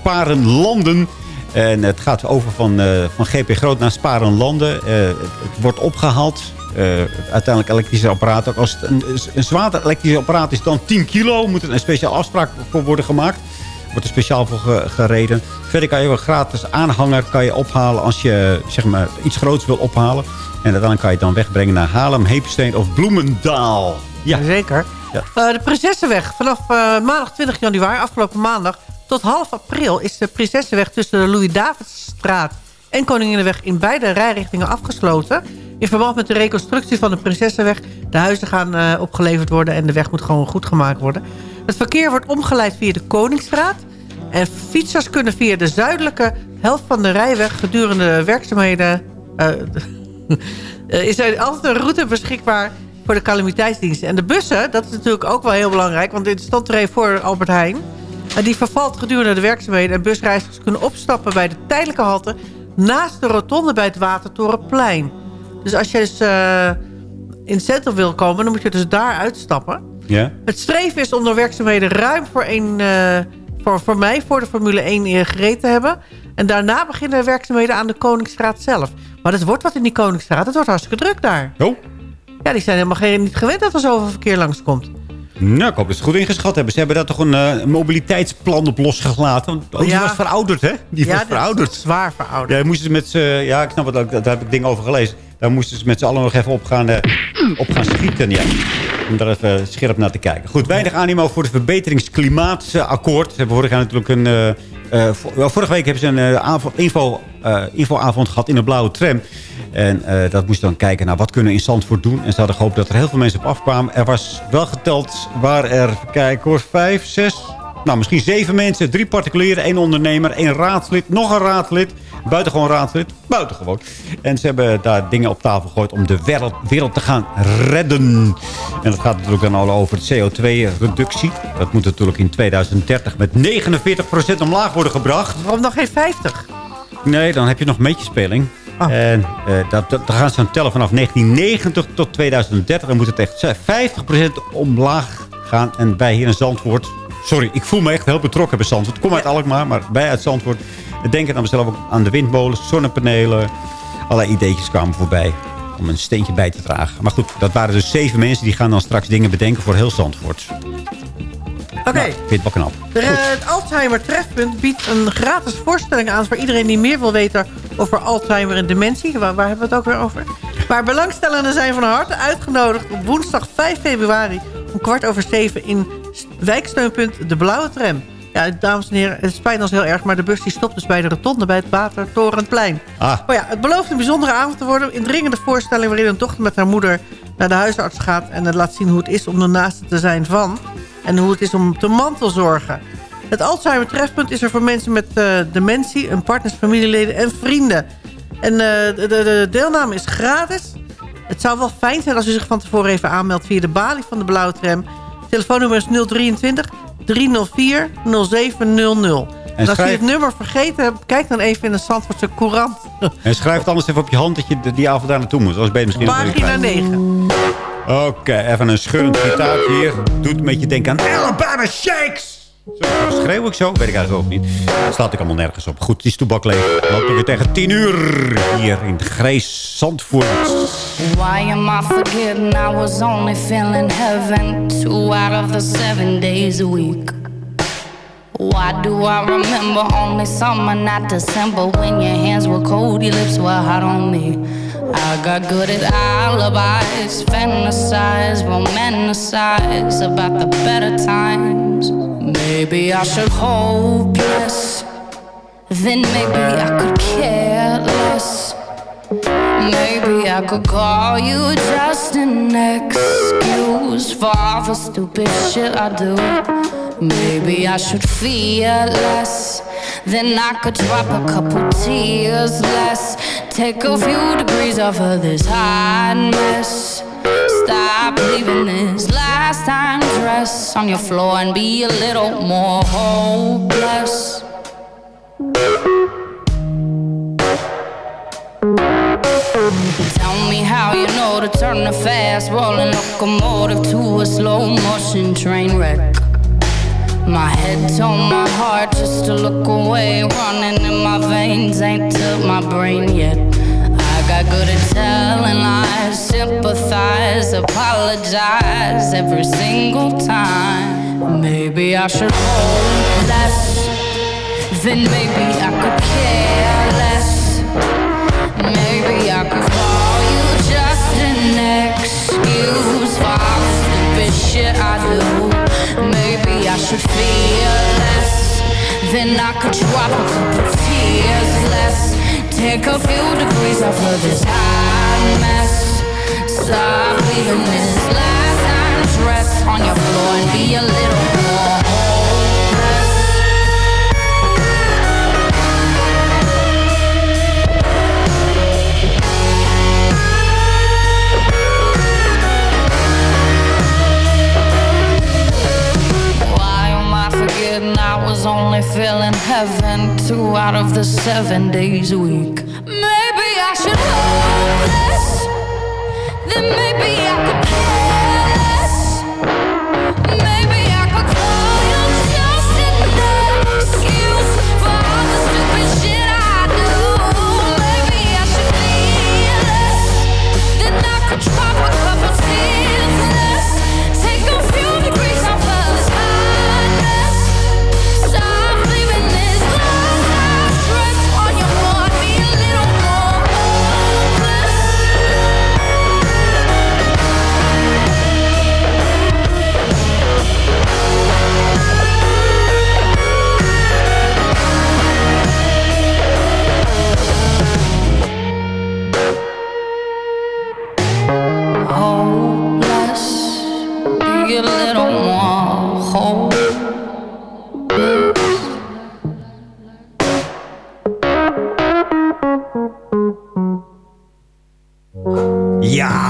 Sparenlanden. En het gaat over van, eh, van GP Groot naar Sparenlanden. Eh, het, het wordt opgehaald. Eh, uiteindelijk elektrische apparaat. Ook als het een, een zwaarder elektrisch apparaat is dan 10 kilo... moet er een speciale afspraak voor worden gemaakt. Wordt er speciaal voor ge- gereden. Verder kan je wel gratis aanhanger kan je ophalen... als je zeg maar, iets groots wil ophalen. En uiteindelijk kan je het dan wegbrengen naar Haarlem, Heemsteen of Bloemendaal. Ja, Zeker. Ja. De Prinsessenweg. Vanaf maandag 20 januari, afgelopen maandag... tot half april is de Prinsessenweg tussen de Louis-Davidstraat... en Koninginnenweg in beide rijrichtingen afgesloten. In verband met de reconstructie van de Prinsessenweg. De huizen gaan eh, opgeleverd worden en de weg moet gewoon goed gemaakt worden. Het verkeer wordt omgeleid via de Koningsstraat. En fietsers kunnen via de zuidelijke helft van de rijweg... gedurende werkzaamheden... eh, (laughs) is er altijd een route beschikbaar voor de calamiteitsdiensten. En de bussen, dat is natuurlijk ook wel heel belangrijk... want dit stond er even voor Albert Heijn. En die vervalt gedurende de werkzaamheden... en busreizigers kunnen opstappen bij de tijdelijke halte... naast de rotonde bij het Watertorenplein. Dus als je dus eh, in het centrum wil komen... dan moet je dus daar uitstappen. ja. Het streven is om de werkzaamheden ruim voor, een, eh, voor, voor mij, voor de Formule 1 eh, gereed te hebben. En daarna beginnen de werkzaamheden aan de Koningsstraat zelf. Maar het wordt wat in die Koningsstraat. Het wordt hartstikke druk daar. Oh. Ja, die zijn helemaal geen, niet gewend dat er zoveel verkeer langskomt. Nou, ik hoop dat ze het goed ingeschat hebben. Ze hebben daar toch een eh, mobiliteitsplan op losgelaten. Want die Ja. was verouderd, hè? Die ja, was verouderd. zwaar verouderd. Ja, daar moesten ze met. Ja, ik snap het ook. Daar heb ik dingen over gelezen. Daar moesten ze met z'n allen nog even op gaan, eh, op gaan schieten. Ja. Om daar even scherp naar te kijken. Goed, weinig animo voor het verbeteringsklimaatakkoord. Ze hebben vorig jaar natuurlijk een, eh, vorige week hebben ze een eh, avond, info, eh, infoavond gehad in een blauwe tram. En eh, dat moest dan kijken naar wat kunnen we in Zandvoort doen. En ze hadden gehoopt dat er heel veel mensen op afkwamen. Er was wel geteld, waar er, kijk hoor, vijf, zes... Nou, misschien zeven mensen. Drie particulieren, één ondernemer, één raadslid, nog een raadslid. Buitengewoon raadslid, buitengewoon. En ze hebben daar dingen op tafel gegooid om de wereld, wereld te gaan redden. En dat gaat natuurlijk dan al over het CO2-reductie. Dat moet natuurlijk in 2030 met 49% omlaag worden gebracht. Waarom nog geen 50? Nee, dan heb je nog meetjespeling. En eh, dat, dat, dan gaan ze dan tellen vanaf 1990 tot 2030. Dan moet het echt 50% omlaag gaan. En wij hier in Zandvoort... Sorry, ik voel me echt heel betrokken bij Zandvoort. Ik kom uit Alkmaar, maar wij uit Zandvoort... denken dan mezelf ook aan de windmolens, zonnepanelen. Allerlei ideetjes kwamen voorbij om een steentje bij te dragen. Maar goed, dat waren dus zeven mensen... die gaan dan straks dingen bedenken voor heel Zandvoort. Oké. Nou, vind het wel knap. De, het Alzheimer Trefpunt biedt een gratis voorstelling aan... voor iedereen die meer wil weten over Alzheimer en dementie. Waar, waar hebben we het ook weer over? Maar belangstellenden zijn van harte uitgenodigd... op woensdag 5 februari om kwart over zeven... in wijksteunpunt De Blauwe Tram. Ja, dames en heren, het spijt ons heel erg... maar de bus die stopt dus bij de rotonde bij het Watertorenplein. Ah. Maar ja, het belooft een bijzondere avond te worden. Een indringende voorstelling waarin een dochter met haar moeder... naar de huisarts gaat en het laat zien hoe het is om de naaste te zijn van... en hoe het is om te mantelzorgen. Het Alzheimer Trefpunt is er voor mensen met eh, dementie... en partners, familieleden en vrienden. En eh, de, de, de deelname is gratis. Het zou wel fijn zijn als u zich van tevoren even aanmeldt... via de balie van de Blauwe Tram. Telefoonnummer is 023 304 0700. En, als u schrijf- het nummer vergeten hebt... kijk dan even in de Zandvoortse Courant. En schrijf het anders even op je hand dat je die avond daar naartoe moet. Anders ben je misschien Pagina kwijt. 9. Oké, even een scheurend gitaartje hier. Doet een beetje denken aan Alabama Shakes. Zo, schreeuw ik zo? Weet ik eigenlijk ook niet. Dat slaat ik allemaal nergens op. Goed, die stoebak leeg. Loopt er weer tegen 10 uur hier in Grijs Zandvoort. Why am I forgetting I was only feeling heaven two out of the seven days a week? Why do I remember only summer, not December when your hands were cold, your lips were hot on me? I got good at alibis, fantasize, romanticize about the better times. Maybe I should hope less, then maybe I could care less. Maybe I could call you just an excuse for all the stupid shit I do. Maybe I should fear less. Then I could drop a couple tears less. Take a few degrees off of this hot mess. Stop leaving this last time dress on your floor and be a little more hopeless. Tell me how you know to turn a fast rolling locomotive to a slow motion train wreck. My head told my heart just to look away. Running in my veins ain't took my brain yet. I got good at telling lies, sympathize, apologize every single time. Maybe I should hold less, then maybe I could care less. Maybe I could call you just an excuse for the shit I do. I should feel less. Then I could drop a couple tears less. Take a few degrees off of this hot mess. Stop leaving this last time dress on your floor and be a little more was only feeling heaven two out of the seven days a week? Maybe I should hold less. Then maybe I could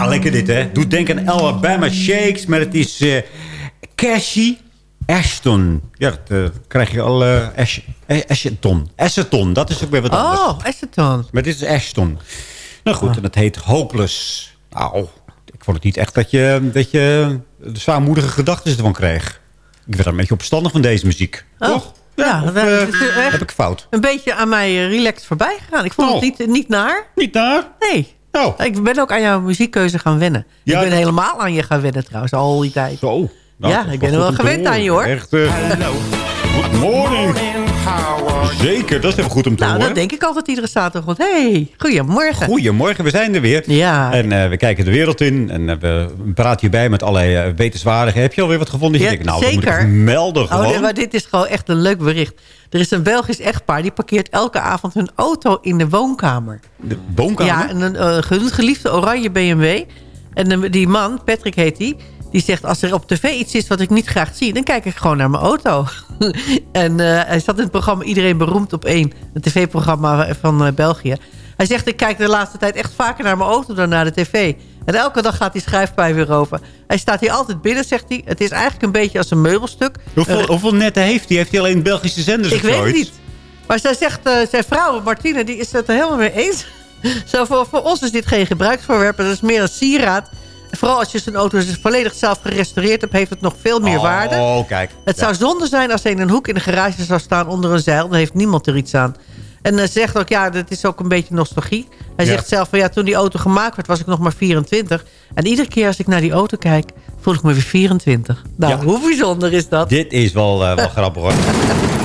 lekker dit, hè. Doet denken aan Alabama Shakes, maar het is eh Cashy Ashton. Ja, dat eh, krijg je al... Ash, eh, Ashton. Asheton, dat is ook weer wat anders. Oh, Asheton. Maar dit is Ashton. Nou goed, en dat heet Hopeless. Nou, ik vond het niet echt dat je, dat je de zwaarmoedige gedachten ervan kreeg. Ik werd een beetje opstandig van deze muziek. Oh. Toch? Ja, of, dat heb ik fout? een beetje aan mij relaxed voorbij gegaan. Ik vond Oh. het niet, niet naar. Niet naar? Nee. Oh. Ik ben ook aan jouw muziekkeuze gaan wennen. Ja, ik ben dat- helemaal aan je gaan wennen trouwens, al die tijd. Zo. Nou, ja, ik ben wel er gewend aan je hoor. Echt, eh, good morning. Zeker, dat is even goed om te Nou, horen. dat denk ik altijd iedere zaterdag. hey, goedemorgen. Goedemorgen, we zijn er weer. Ja. En eh, we kijken de wereld in. En eh, we praten hierbij met allerlei eh, wetenswaardigen. Heb je alweer wat gevonden? Dat je Ja, denkt, nou, dat zeker. moet ik melden Oh, gewoon. nee, maar dit is gewoon echt een leuk bericht. Er is een Belgisch echtpaar die parkeert elke avond hun auto in de woonkamer. De woonkamer? Ja, en een uh, geliefde oranje BMW. En eh, die man, Patrick heet die... die zegt als er op tv iets is wat ik niet graag zie... dan kijk ik gewoon naar mijn auto. (laughs) en eh, hij zat in het programma Iedereen Beroemd op één. Een tv-programma van eh, België. Hij zegt, ik kijk de laatste tijd echt vaker naar mijn auto dan naar de tv. En elke dag gaat die schrijfpij weer open. Hij staat hier altijd binnen, zegt hij. Het is eigenlijk een beetje als een meubelstuk. Hoeveel, hoeveel netten heeft hij? Heeft hij alleen Belgische zenders ik weet het niet. Maar zij zegt, zijn vrouw, Martine, die is het er helemaal mee eens. (laughs) Zo, voor, voor ons is dit geen gebruiksvoorwerp. Het is meer een sieraad. Vooral als je zijn auto dus volledig zelf gerestaureerd hebt... heeft het nog veel meer waarde. Oh, kijk. Het Ja. zou zonde zijn als hij in een hoek in de garage zou staan onder een zeil. Dan heeft niemand er iets aan. En hij zegt ook, ja, dat is ook een beetje nostalgie. Hij Ja. zegt zelf van, ja, toen die auto gemaakt werd, was ik nog maar 24. En iedere keer als ik naar die auto kijk, voel ik me weer 24. Nou, Ja. hoe bijzonder is dat? Dit is wel, eh, wel (laughs) grappig hoor.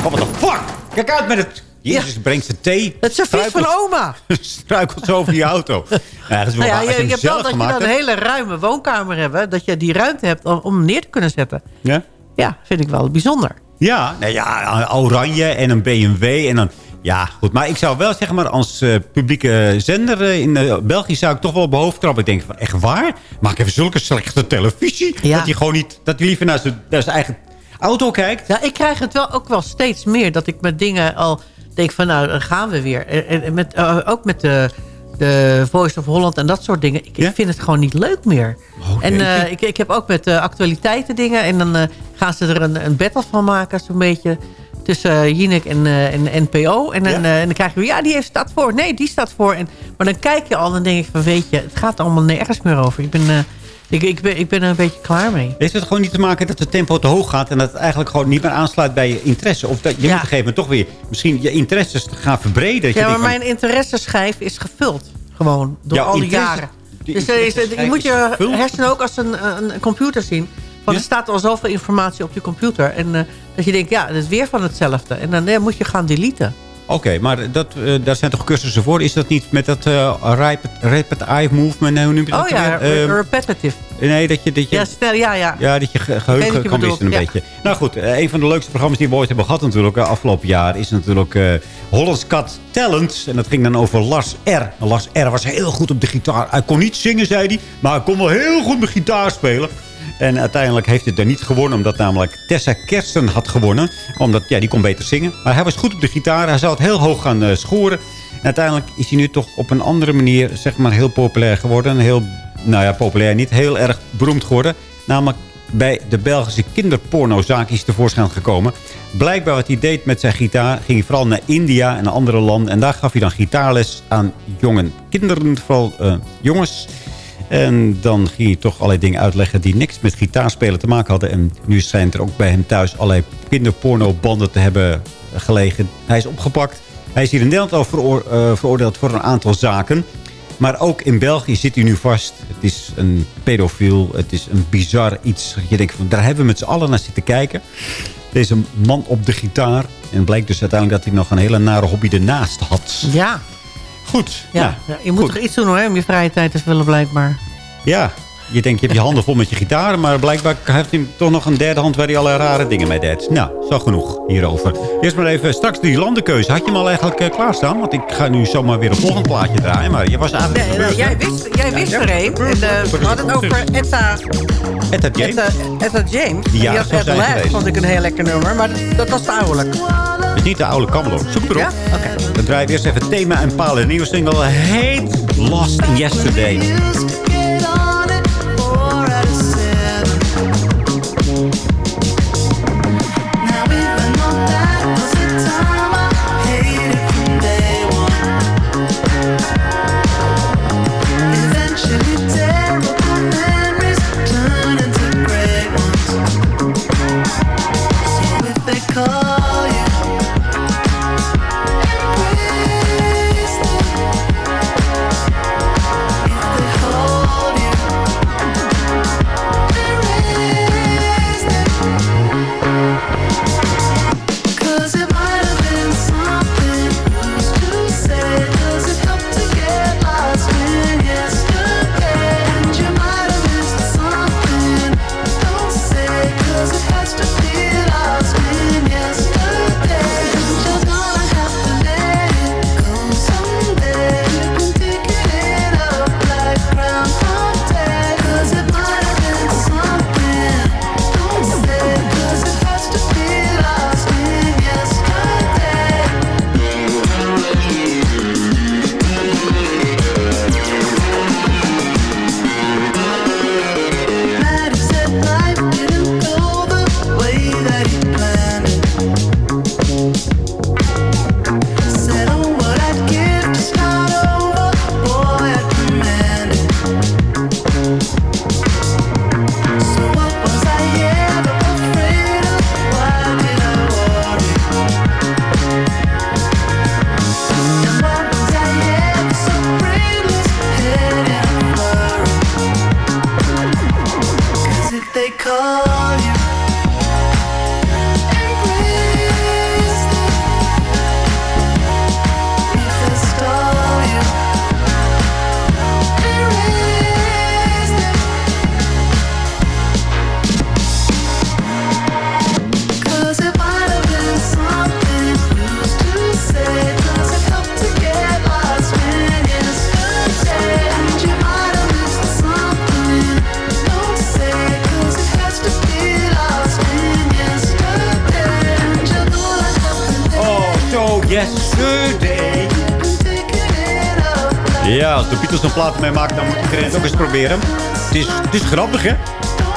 Oh, wat de fuck? Kijk uit met het... Jezus, brengt ze thee. Het servies van oma. (laughs) Struikelt zo over die auto. (laughs) Ja, dat is wel Nou ja, je, hebt wel dat je dan een hele ruime woonkamer hebt. Dat je die ruimte hebt om, om neer te kunnen zetten. Ja? Ja, vind ik wel bijzonder. Ja, nou ja, oranje en een BMW en dan... Ja, goed. Maar ik zou wel zeggen, maar als eh, publieke zender eh, in eh, België zou ik toch wel op mijn hoofd krabben. Ik denk van, echt waar? Maak even zulke slechte televisie. Ja. Dat hij gewoon niet, dat hij liever naar zijn, naar zijn eigen auto kijkt. Ja, ik krijg het wel ook wel steeds meer. Dat ik met dingen al denk van, nou, dan gaan we weer. En, en met, eh, ook met de, de Voice of Holland en dat soort dingen. Ik, ik vind het gewoon niet leuk meer. en eh, ik, ik heb ook met uh, actualiteiten dingen. En dan eh, gaan ze er een, een battle van maken, zo'n beetje. Tussen Jinek en, uh, en NPO. En, dan, Ja. uh, en dan krijg je, ja, die heeft staat voor. Nee, die staat voor. En, maar dan kijk je al en denk ik van, weet je, het gaat allemaal nergens meer over. Ik ben, uh, ik, ik, ben, ik ben er een beetje klaar mee. Heeft het gewoon niet te maken dat het tempo te hoog gaat... en dat het eigenlijk gewoon niet meer aansluit bij je interesse? Of dat je op een gegeven moment toch weer misschien je interesses te gaan verbreden? Ja, maar van, mijn interesseschijf is gevuld. Gewoon, door Jouw al die jaren. die Dus is- interesseschijf je moet je gevuld? hersenen ook als een, een, computer zien. Want Ja? er staat al zoveel informatie op je computer. En eh, dat je denkt, ja, dat is weer van hetzelfde. En dan eh, moet je gaan deleten. Oké, maar dat, eh, daar zijn toch cursussen voor? Is dat niet met dat eh rapid, rapid eye movement? Nee, hoe noem je dat? Oh ja? Ehm, re- repetitive. nee, dat je... Dat je Ja, snel, ja, ja. Ja, dat je geheugen je kan wisten een ja. beetje. Nou goed, eh, een van de leukste programma's die we ooit hebben gehad natuurlijk... eh, afgelopen jaar is natuurlijk eh Holland's Got Talent. En dat ging dan over Lars R. En Lars R was heel goed op de gitaar. Hij kon niet zingen, zei hij. Maar hij kon wel heel goed met gitaar spelen. En uiteindelijk heeft hij er niet gewonnen. Omdat namelijk Tessa Kersten had gewonnen. Omdat, ja, die kon beter zingen. Maar hij was goed op de gitaar. Hij zou het heel hoog gaan eh, scoren. En uiteindelijk is hij nu toch op een andere manier... zeg maar heel populair geworden. Heel, nou ja, populair niet. Heel erg beroemd geworden. Namelijk bij de Belgische kinderpornozaak is tevoorschijn gekomen. Blijkbaar wat hij deed met zijn gitaar... ging hij vooral naar India en andere landen. En daar gaf hij dan gitaarles aan jonge kinderen. Vooral eh, jongens... En dan ging hij toch allerlei dingen uitleggen die niks met gitaarspelen te maken hadden. En nu zijn er ook bij hem thuis allerlei kinderpornobanden te hebben gelegen. Hij is opgepakt. Hij is hier in Nederland al eh, veroordeeld voor een aantal zaken. Maar ook in België zit hij nu vast. Het is een pedofiel. Het is een bizar iets. Je denkt, van, daar hebben we met z'n allen naar zitten kijken. Deze man op de gitaar. En blijkt dus uiteindelijk dat hij nog een hele nare hobby ernaast had. Ja. Goed. Ja, nou, ja, je moet goed. toch iets doen hoor, om je vrije tijd te vullen blijkbaar. Ja, je denkt je hebt je handen vol met je gitaar. Maar blijkbaar heeft hij toch nog een derde hand waar hij alle rare dingen mee deed. Nou, zo genoeg hierover. Eerst maar even straks die landenkeuze. Had je hem al eigenlijk eh, klaarstaan? Want ik ga nu zomaar weer een volgend plaatje draaien. Maar je was eigenlijk... Nee, nee, jij wist, jij wist er een. En, eh, we hadden het over Etta, Etta James. Etta, Etta James. Ja, Die had vond ik een heel lekker nummer. Maar dat, dat was ouderlijk. Het is niet de oude Camelot. Zoek erop. Ja? Oké. Dan draaien we eerst even thema en palen. Een nieuwe single heet Lost Yesterday. De Beatles een plaat mee maken, dan moet iedereen het ook eens proberen. Het is, het is grappig, hè?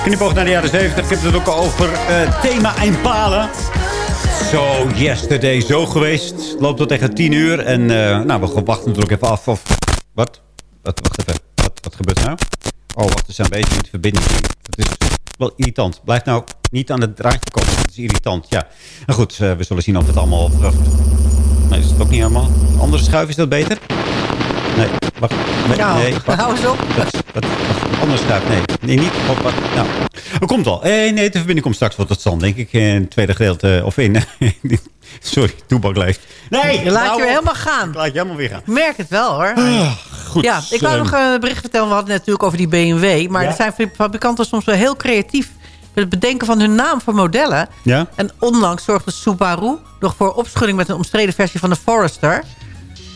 Knipoog naar de jaren 70. Ik heb het ook over eh thema Eindpalen. Zo, yesterday, zo geweest. Het loopt tot tegen 10 uur. En eh, nou, we wachten natuurlijk even af of... Wat? wat wacht even. Wat, wat gebeurt nou? Oh, wacht, er zijn beetje met de verbinding. Het is wel irritant. Blijf nou niet aan het draadje komen. Het is irritant, ja. Maar goed, eh, we zullen zien of het allemaal... Nee, is het ook niet helemaal... Andere schuif, is dat beter? Nee, wacht. Nee, Nou, nee, (laughs) wacht. hou eens op. Dat, dat, anders schuif, nee. Nee, niet. Op, nou, het komt wel. Eh, nee, de verbinding komt straks wel tot stand, denk ik. In het tweede gedeelte, of in... (laughs) Sorry, toebak leeft. Nee, Je laat je weer op. helemaal gaan. Ik laat je helemaal weer gaan. Merk het wel hoor. Goed. ja, ik wou nog een bericht vertellen. We hadden het natuurlijk over die BMW. Maar Ja? er zijn fabrikanten soms wel heel creatief... met het bedenken van hun naam voor modellen. Ja? En onlangs zorgde Subaru nog voor opschudding... met een omstreden versie van de Forester.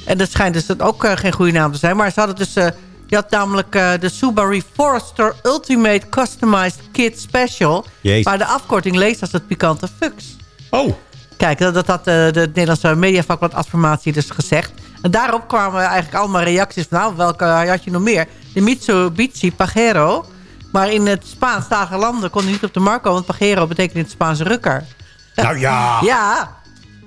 En dat schijnt dus dat ook eh, geen goede naam te zijn. Maar ze hadden dus... eh je had namelijk eh, de Subaru Forester Ultimate Customized Kit Special. Jezus. Waar de afkorting leest als het pikante Fux. Oh. Kijk, dat, dat had de, de Nederlandse mediavakblad Adformatie dus gezegd. En daarop kwamen eigenlijk allemaal reacties van... nou, welke had je nog meer? De Mitsubishi Pajero. Maar in het Spaanstalige landen kon hij niet op de markt komen... want Pajero betekent in het Spaans rukker. Nou ja. Ja.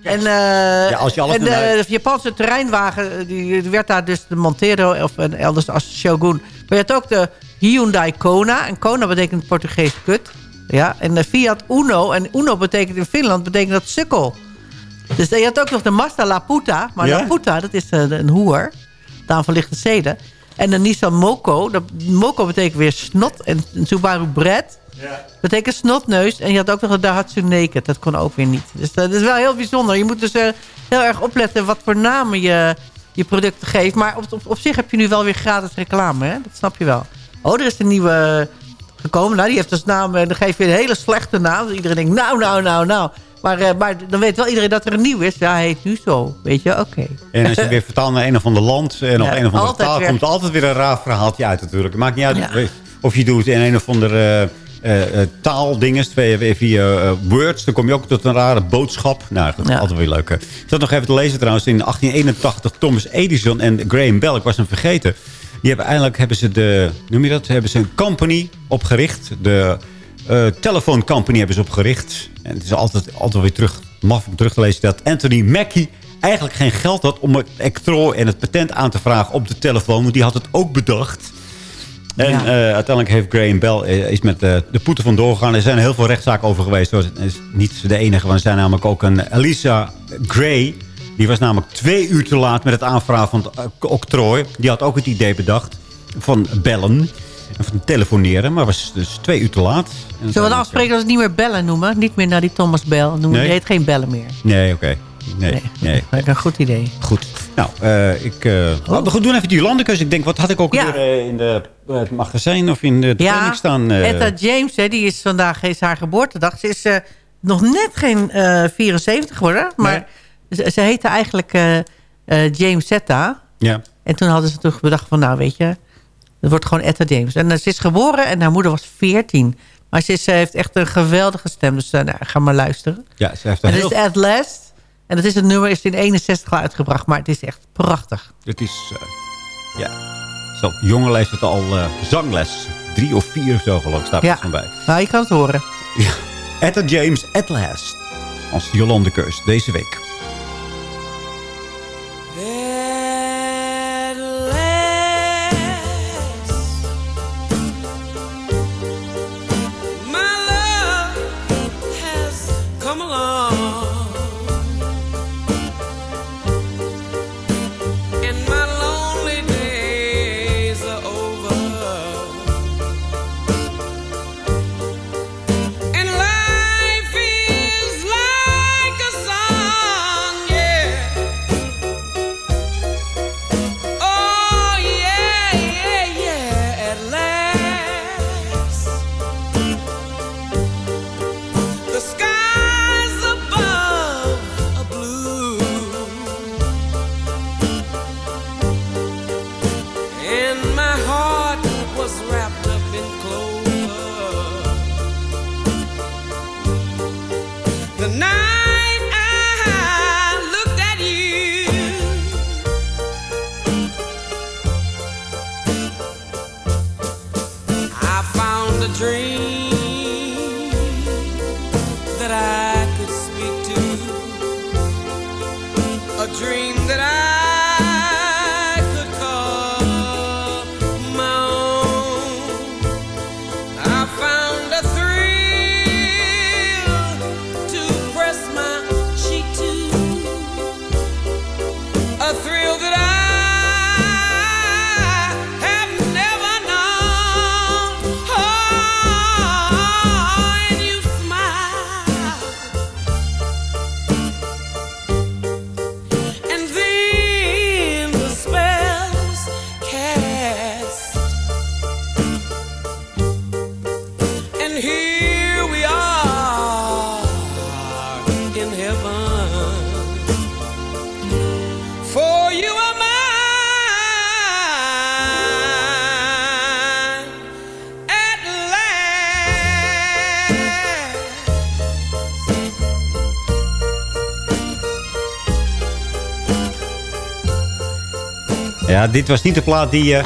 En, eh, Ja, als je alles en de, eruit- de Japanse terreinwagen, eh, die, die werd daar dus de Montero... of en elders als Shogun. Maar je had ook de Hyundai Kona. En Kona betekent Portugees kut. Ja, en de Fiat Uno. En Uno betekent in Finland betekent dat sukkel. Dus je had ook nog de Mazda La Puta. Maar Ja? La Puta, dat is eh, een hoer. Daarom van lichte zeden. En de Nissan Moco. Dat, Moco betekent weer snot. En Subaru Bred betekent snotneus. En je had ook nog de Daihatsu Naked. Dat kon ook weer niet. Dus dat is wel heel bijzonder. Je moet dus eh, heel erg opletten wat voor namen je je producten geeft. Maar op, op, op zich heb je nu wel weer gratis reclame. Hè? Dat snap je wel. Oh, er is een nieuwe gekomen. Nou, die heeft als naam... En dan geef je een hele slechte naam. Dus iedereen denkt, nou, nou, nou, nou. Maar, eh, maar dan weet wel iedereen dat er een nieuw is. Ja, hij heet nu zo. Weet je, oké. En als je weer vertaalt naar een of ander land... en Ja, een of andere taal... weer. komt er altijd weer een raar verhaaltje uit natuurlijk. Het maakt niet uit Ja. of je doet in een of andere eh, eh, taaldinges... via, via eh, Words, dan kom je ook tot een rare boodschap. Nou, dat is Ja. altijd weer leuk. Ik zat nog even te lezen trouwens. In 1881 Thomas Edison en Graham Bell. Ik was hem vergeten. Die hebben eindelijk hebben ze de... Noem je dat? Hebben ze een company opgericht. De eh telephone company hebben ze opgericht. En het is altijd, altijd weer terug, maf om terug te lezen... dat Anthony Mackie eigenlijk geen geld had om het octrooi en het patent aan te vragen op de telefoon. Want die had het ook bedacht. En Ja. eh, uiteindelijk heeft Graham Bell eh, is met de, de poeten vandoor gegaan. Er zijn heel veel rechtszaken over geweest. Het is niet de enige. Want er zijn namelijk ook een Elisa Gray. Die was namelijk twee uur te laat met het aanvragen van het eh, octrooi. Die had ook het idee bedacht van bellen. En van telefoneren. Maar was dus twee uur te laat. En Zullen we het afspreken dat we het niet meer bellen noemen? Niet meer naar die Thomas Bell noemen. Nee. Die heet geen bellen meer. Nee, oké. Nee, nee. Dat is (laughs) een goed idee. Goed. Nou, eh, ik... eh we gaan doen even die landenkus. Ik denk, wat had ik ook Ja. weer eh, in de, het magazijn of in de Ja, training staan? eh, Etta James, hè, die is vandaag is haar geboortedag. Ze is eh, nog net geen eh 74 geworden. Maar ze, ze heette eigenlijk eh, eh, James Etta. ja. En toen hadden ze toch bedacht van, nou weet je... het wordt gewoon Etta James. En ze is geboren en haar moeder was 14. Maar ze, is, ze heeft echt een geweldige stem. Dus nou, ga maar luisteren. ja, ze heeft En een dat heel... is At Last. En dat is het nummer is in 61 al uitgebracht. Maar het is echt prachtig. Het is... eh, ja. Zo, jonge leeftijd al eh, zangles. Drie of vier of zo geloof ik staat er Ja. van bij. Nou, je kan het horen. Ja. Etta James at last. Als Jolande Keus deze week. Ja, dit was niet de plaat die... eh,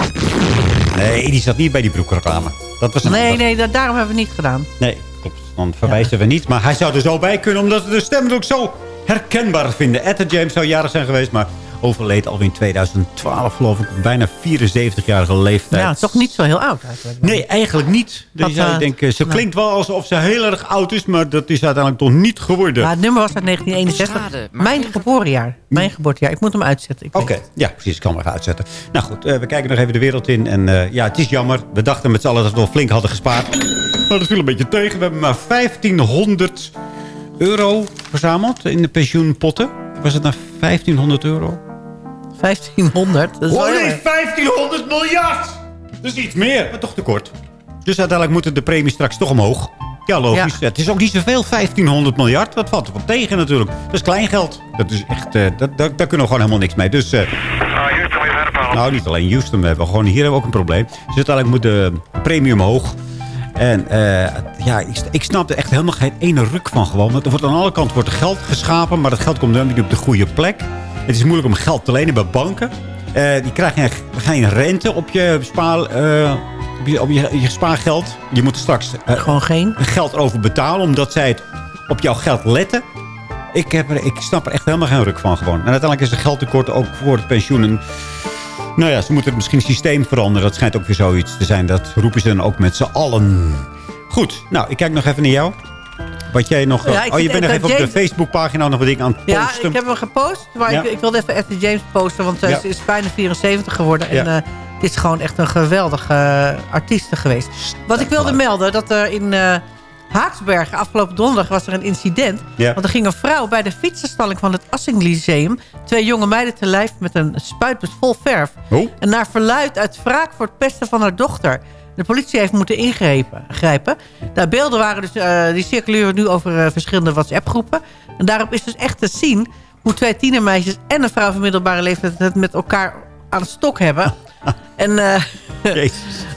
Nee, die zat niet bij die broekreclame. Dat was een Nee, nee, dat, daarom hebben we het niet gedaan. Nee, klopt. Dan verwijzen we niet. Maar hij zou er zo bij kunnen, omdat we de stem ook zo herkenbaar vinden. Etta James zou jarig zijn geweest, maar overleed alweer in 2012, geloof ik. Op bijna 74-jarige leeftijd. Ja, toch niet zo heel oud eigenlijk. Nee, eigenlijk niet. Dus Dat, je zou eh, denken, ze nou. klinkt wel alsof ze heel erg oud is, maar dat is uiteindelijk toch niet geworden. Maar het nummer was uit 1961. Mijn geboortejaar. Mijn geboortejaar. Ik moet hem uitzetten. Ik Oké, ja, precies. Ik kan hem even uitzetten. Nou goed, eh, we kijken nog even de wereld in. En eh, ja, het is jammer. We dachten met z'n allen dat we nog flink hadden gespaard. Maar dat viel een beetje tegen. We hebben maar 1500 euro verzameld in de pensioenpotten. Was het nou 1500 euro? 1500. Dat is wel Oh heel nee, erg. 1500 miljard! Dat is iets meer, maar toch tekort. Dus uiteindelijk moeten de premies straks toch omhoog. Ja, logisch. Het is ook niet zoveel, 1500 miljard. Dat valt er wel tegen natuurlijk. Dat is kleingeld. Dat is echt, eh, dat, daar, daar kunnen we gewoon helemaal niks mee. Dus, eh, nou, niet alleen Houston. We hebben gewoon, hier hebben we ook een probleem. Dus uiteindelijk moet de premie omhoog. En eh, ja, ik, ik snap er echt helemaal geen ene ruk van gewoon. Want er wordt aan alle kanten wordt er geld geschapen. Maar dat geld komt dan niet op de goede plek. Het is moeilijk om geld te lenen bij banken. Eh, die krijgen geen rente op je, spaar, eh, op je, op je, je spaargeld. Je moet straks eh, Gewoon geen. geld over betalen. Omdat zij het op jouw geld letten. Ik, heb er, ik snap er echt helemaal geen ruk van gewoon. En uiteindelijk is er geldtekort ook voor het pensioen. En nou ja, ze moeten misschien het systeem veranderen. Dat schijnt ook weer zoiets te zijn. Dat roepen ze dan ook met z'n allen. Goed, nou, ik kijk nog even naar jou. Wat jij nog... Ja, oh, je bent nog even op de Facebookpagina nog wat dingen aan het Ja, posten. ik heb hem gepost. Maar Ja. ik, ik wilde even Etta James posten. Want eh, Ja. ze is bijna 74 geworden. En Ja. eh, dit is gewoon echt een geweldige uh, artieste geweest. Wat ik wilde melden, dat er in eh, Haaksbergen afgelopen donderdag was er een incident. Ja. Want er ging een vrouw bij de fietsenstalling van het Assing Lyceum... twee jonge meiden te lijf met een spuitbus vol verf. Oh. En naar verluid uit wraak voor het pesten van haar dochter. De politie heeft moeten ingrijpen. grijpen. De beelden waren dus, eh, die circuleren nu over eh, verschillende WhatsApp-groepen. En daarop is dus echt te zien hoe twee tienermeisjes en een vrouw van middelbare leeftijd het met elkaar aan het stok hebben. (laughs) en eh, (laughs)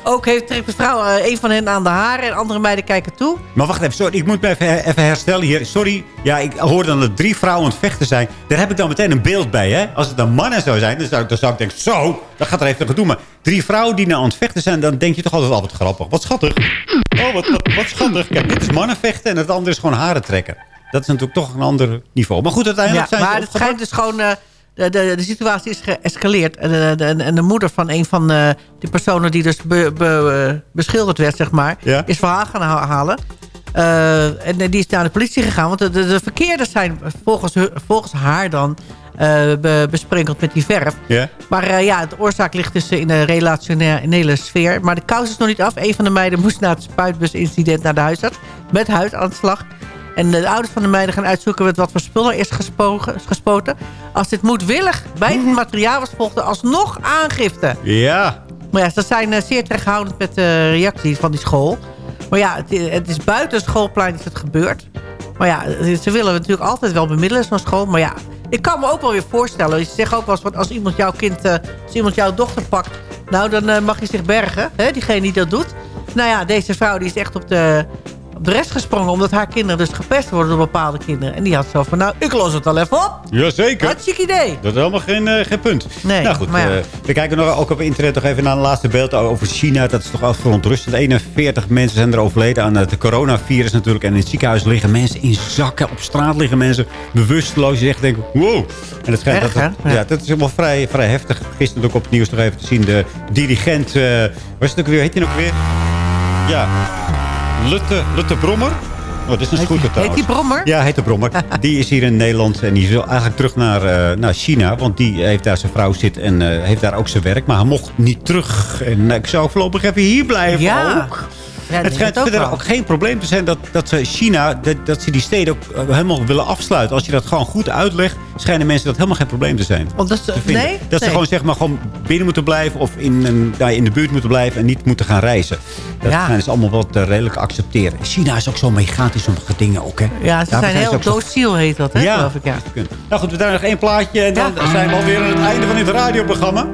ook heeft trekt de vrouw eh, een van hen aan de haren en andere meiden kijken toe. Maar wacht even, sorry, ik moet me even, even herstellen hier. Sorry, ja, ik hoorde dan dat drie vrouwen aan het vechten zijn. Daar heb ik dan meteen een beeld bij, hè. Als het dan mannen zou zijn, dan zou, ik- dan zou ik denken... Zo, dat gaat er even gedoe. Maar drie vrouwen die nou aan het vechten zijn... dan denk je toch altijd al wat grappig. Wat schattig. Oh, wat, wat, wat schattig. Kijk, dit is mannen vechten en het andere is gewoon haren trekken. Dat is natuurlijk toch een ander niveau. Maar goed, uiteindelijk Ja, zijn maar ze het schijnt dus gewoon... eh, de, de, de situatie is geëscaleerd. En de, de, moeder van een van eh, de personen die dus be- be- eh, beschilderd werd, zeg maar... Ja. is verhaal gaan ha- halen. Eh, en die is naar de politie gegaan. Want de, de, verkeerders zijn volgens, volgens haar dan be- besprenkeld met die verf. Maar ja, de oorzaak ligt dus in de relationele sfeer. Maar de kous is nog niet af. Een van de meiden moest na het spuitbusincident naar de huisarts. Met huidaanslag. En de ouders van de meiden gaan uitzoeken met wat voor spul er is gespogen, gespoten. Als dit moedwillig bij het (laughs) materiaal was, volgde alsnog aangifte. Ja. Maar ja, ze zijn eh, zeer terughoudend met de reactie van die school. Maar ja, het, het is buiten het schoolplein is het gebeurd. Maar ja, ze willen natuurlijk altijd wel bemiddelen zo'n school. Maar ja, ik kan me ook wel weer voorstellen. Je zegt ook wel eens, als iemand jouw kind, eh, als iemand jouw dochter pakt... nou, dan eh, mag je zich bergen, hè, diegene die dat doet. Nou ja, deze vrouw die is echt op de, op de rest gesprongen... omdat haar kinderen dus gepest worden door bepaalde kinderen. En die had zo van, nou, ik los het al even op. Jazeker. Hartstikke idee. Dat is helemaal geen, eh, geen punt. Nee, nou goed, maar ja. eh, we kijken nog, ook op internet nog even naar een laatste beeld over China. Dat is toch wel verontrustend. 41 mensen zijn er overleden aan het coronavirus natuurlijk. En in het ziekenhuis liggen mensen in zakken. Op straat liggen mensen bewusteloos. Je echt denkt, wow. En dat, schijnt Erg, dat, ja. Ja. dat is helemaal vrij, vrij heftig. Gisteren ook op het nieuws nog even te zien. De dirigent, eh was het ook weer, heet hij ook weer? Ja, Lutte, Lutte Brommer. Oh, dat is een scooter Heet die Brommer? Ja, heet de Brommer. (laughs) die is hier in Nederland en die wil eigenlijk terug naar, eh, naar China. Want die heeft daar zijn vrouw zit en eh, heeft daar ook zijn werk. Maar hij mocht niet terug. En ik zou voorlopig even hier blijven Ja. ook. Ja, het schijnt ook verder ook geen probleem te zijn dat, dat ze China, dat, dat ze die steden ook eh, helemaal willen afsluiten. Als je dat gewoon goed uitlegt, schijnen mensen dat helemaal geen probleem te zijn. Te vinden. nee? Dat ze gewoon zeg maar gewoon binnen moeten blijven of in, een, daar in de buurt moeten blijven en niet moeten gaan reizen. Dat Ja. gaan ze allemaal wat redelijk accepteren. China is ook zo megatisch sommige dingen ook, hè? Ja, ze Daarom zijn heel doodziel heet dat, hè, Ja. geloof ik. Ja. Nou goed, we doen nog één plaatje en dan zijn we alweer aan het einde van dit radioprogramma.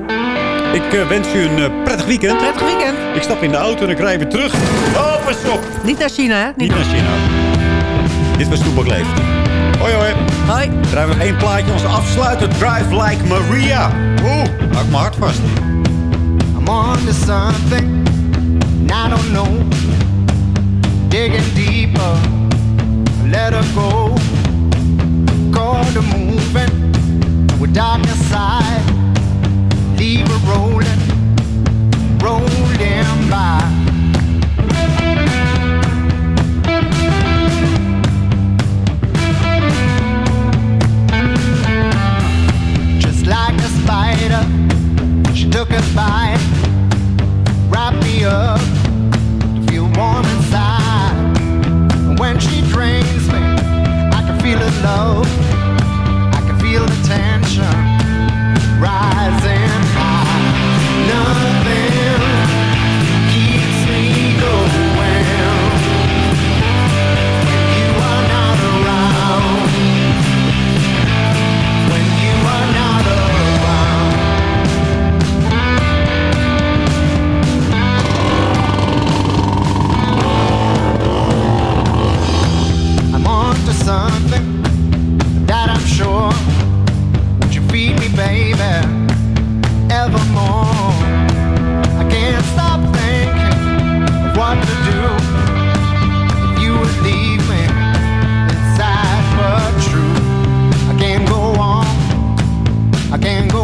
Ik eh, wens u een eh, prettig weekend. Prettig weekend. Ik stap in de auto en ik rij weer terug. Oh, pas op. Niet naar China, hè? Niet naar China. Dit was Toebak Leeft. Hoi, hoi. Hoi. Draaien we nog één plaatje. Onze afsluiter. Drive Like Maria. Oeh, hou ik mijn hart vast. I'm on to something, and I don't know. Digging deeper, let her go. Call to moving, with darkness side. Leave her rolling, rolling by. Just like a spider, she took a bite, wrapped me up to feel warm inside. And when she drains me, I can feel her love,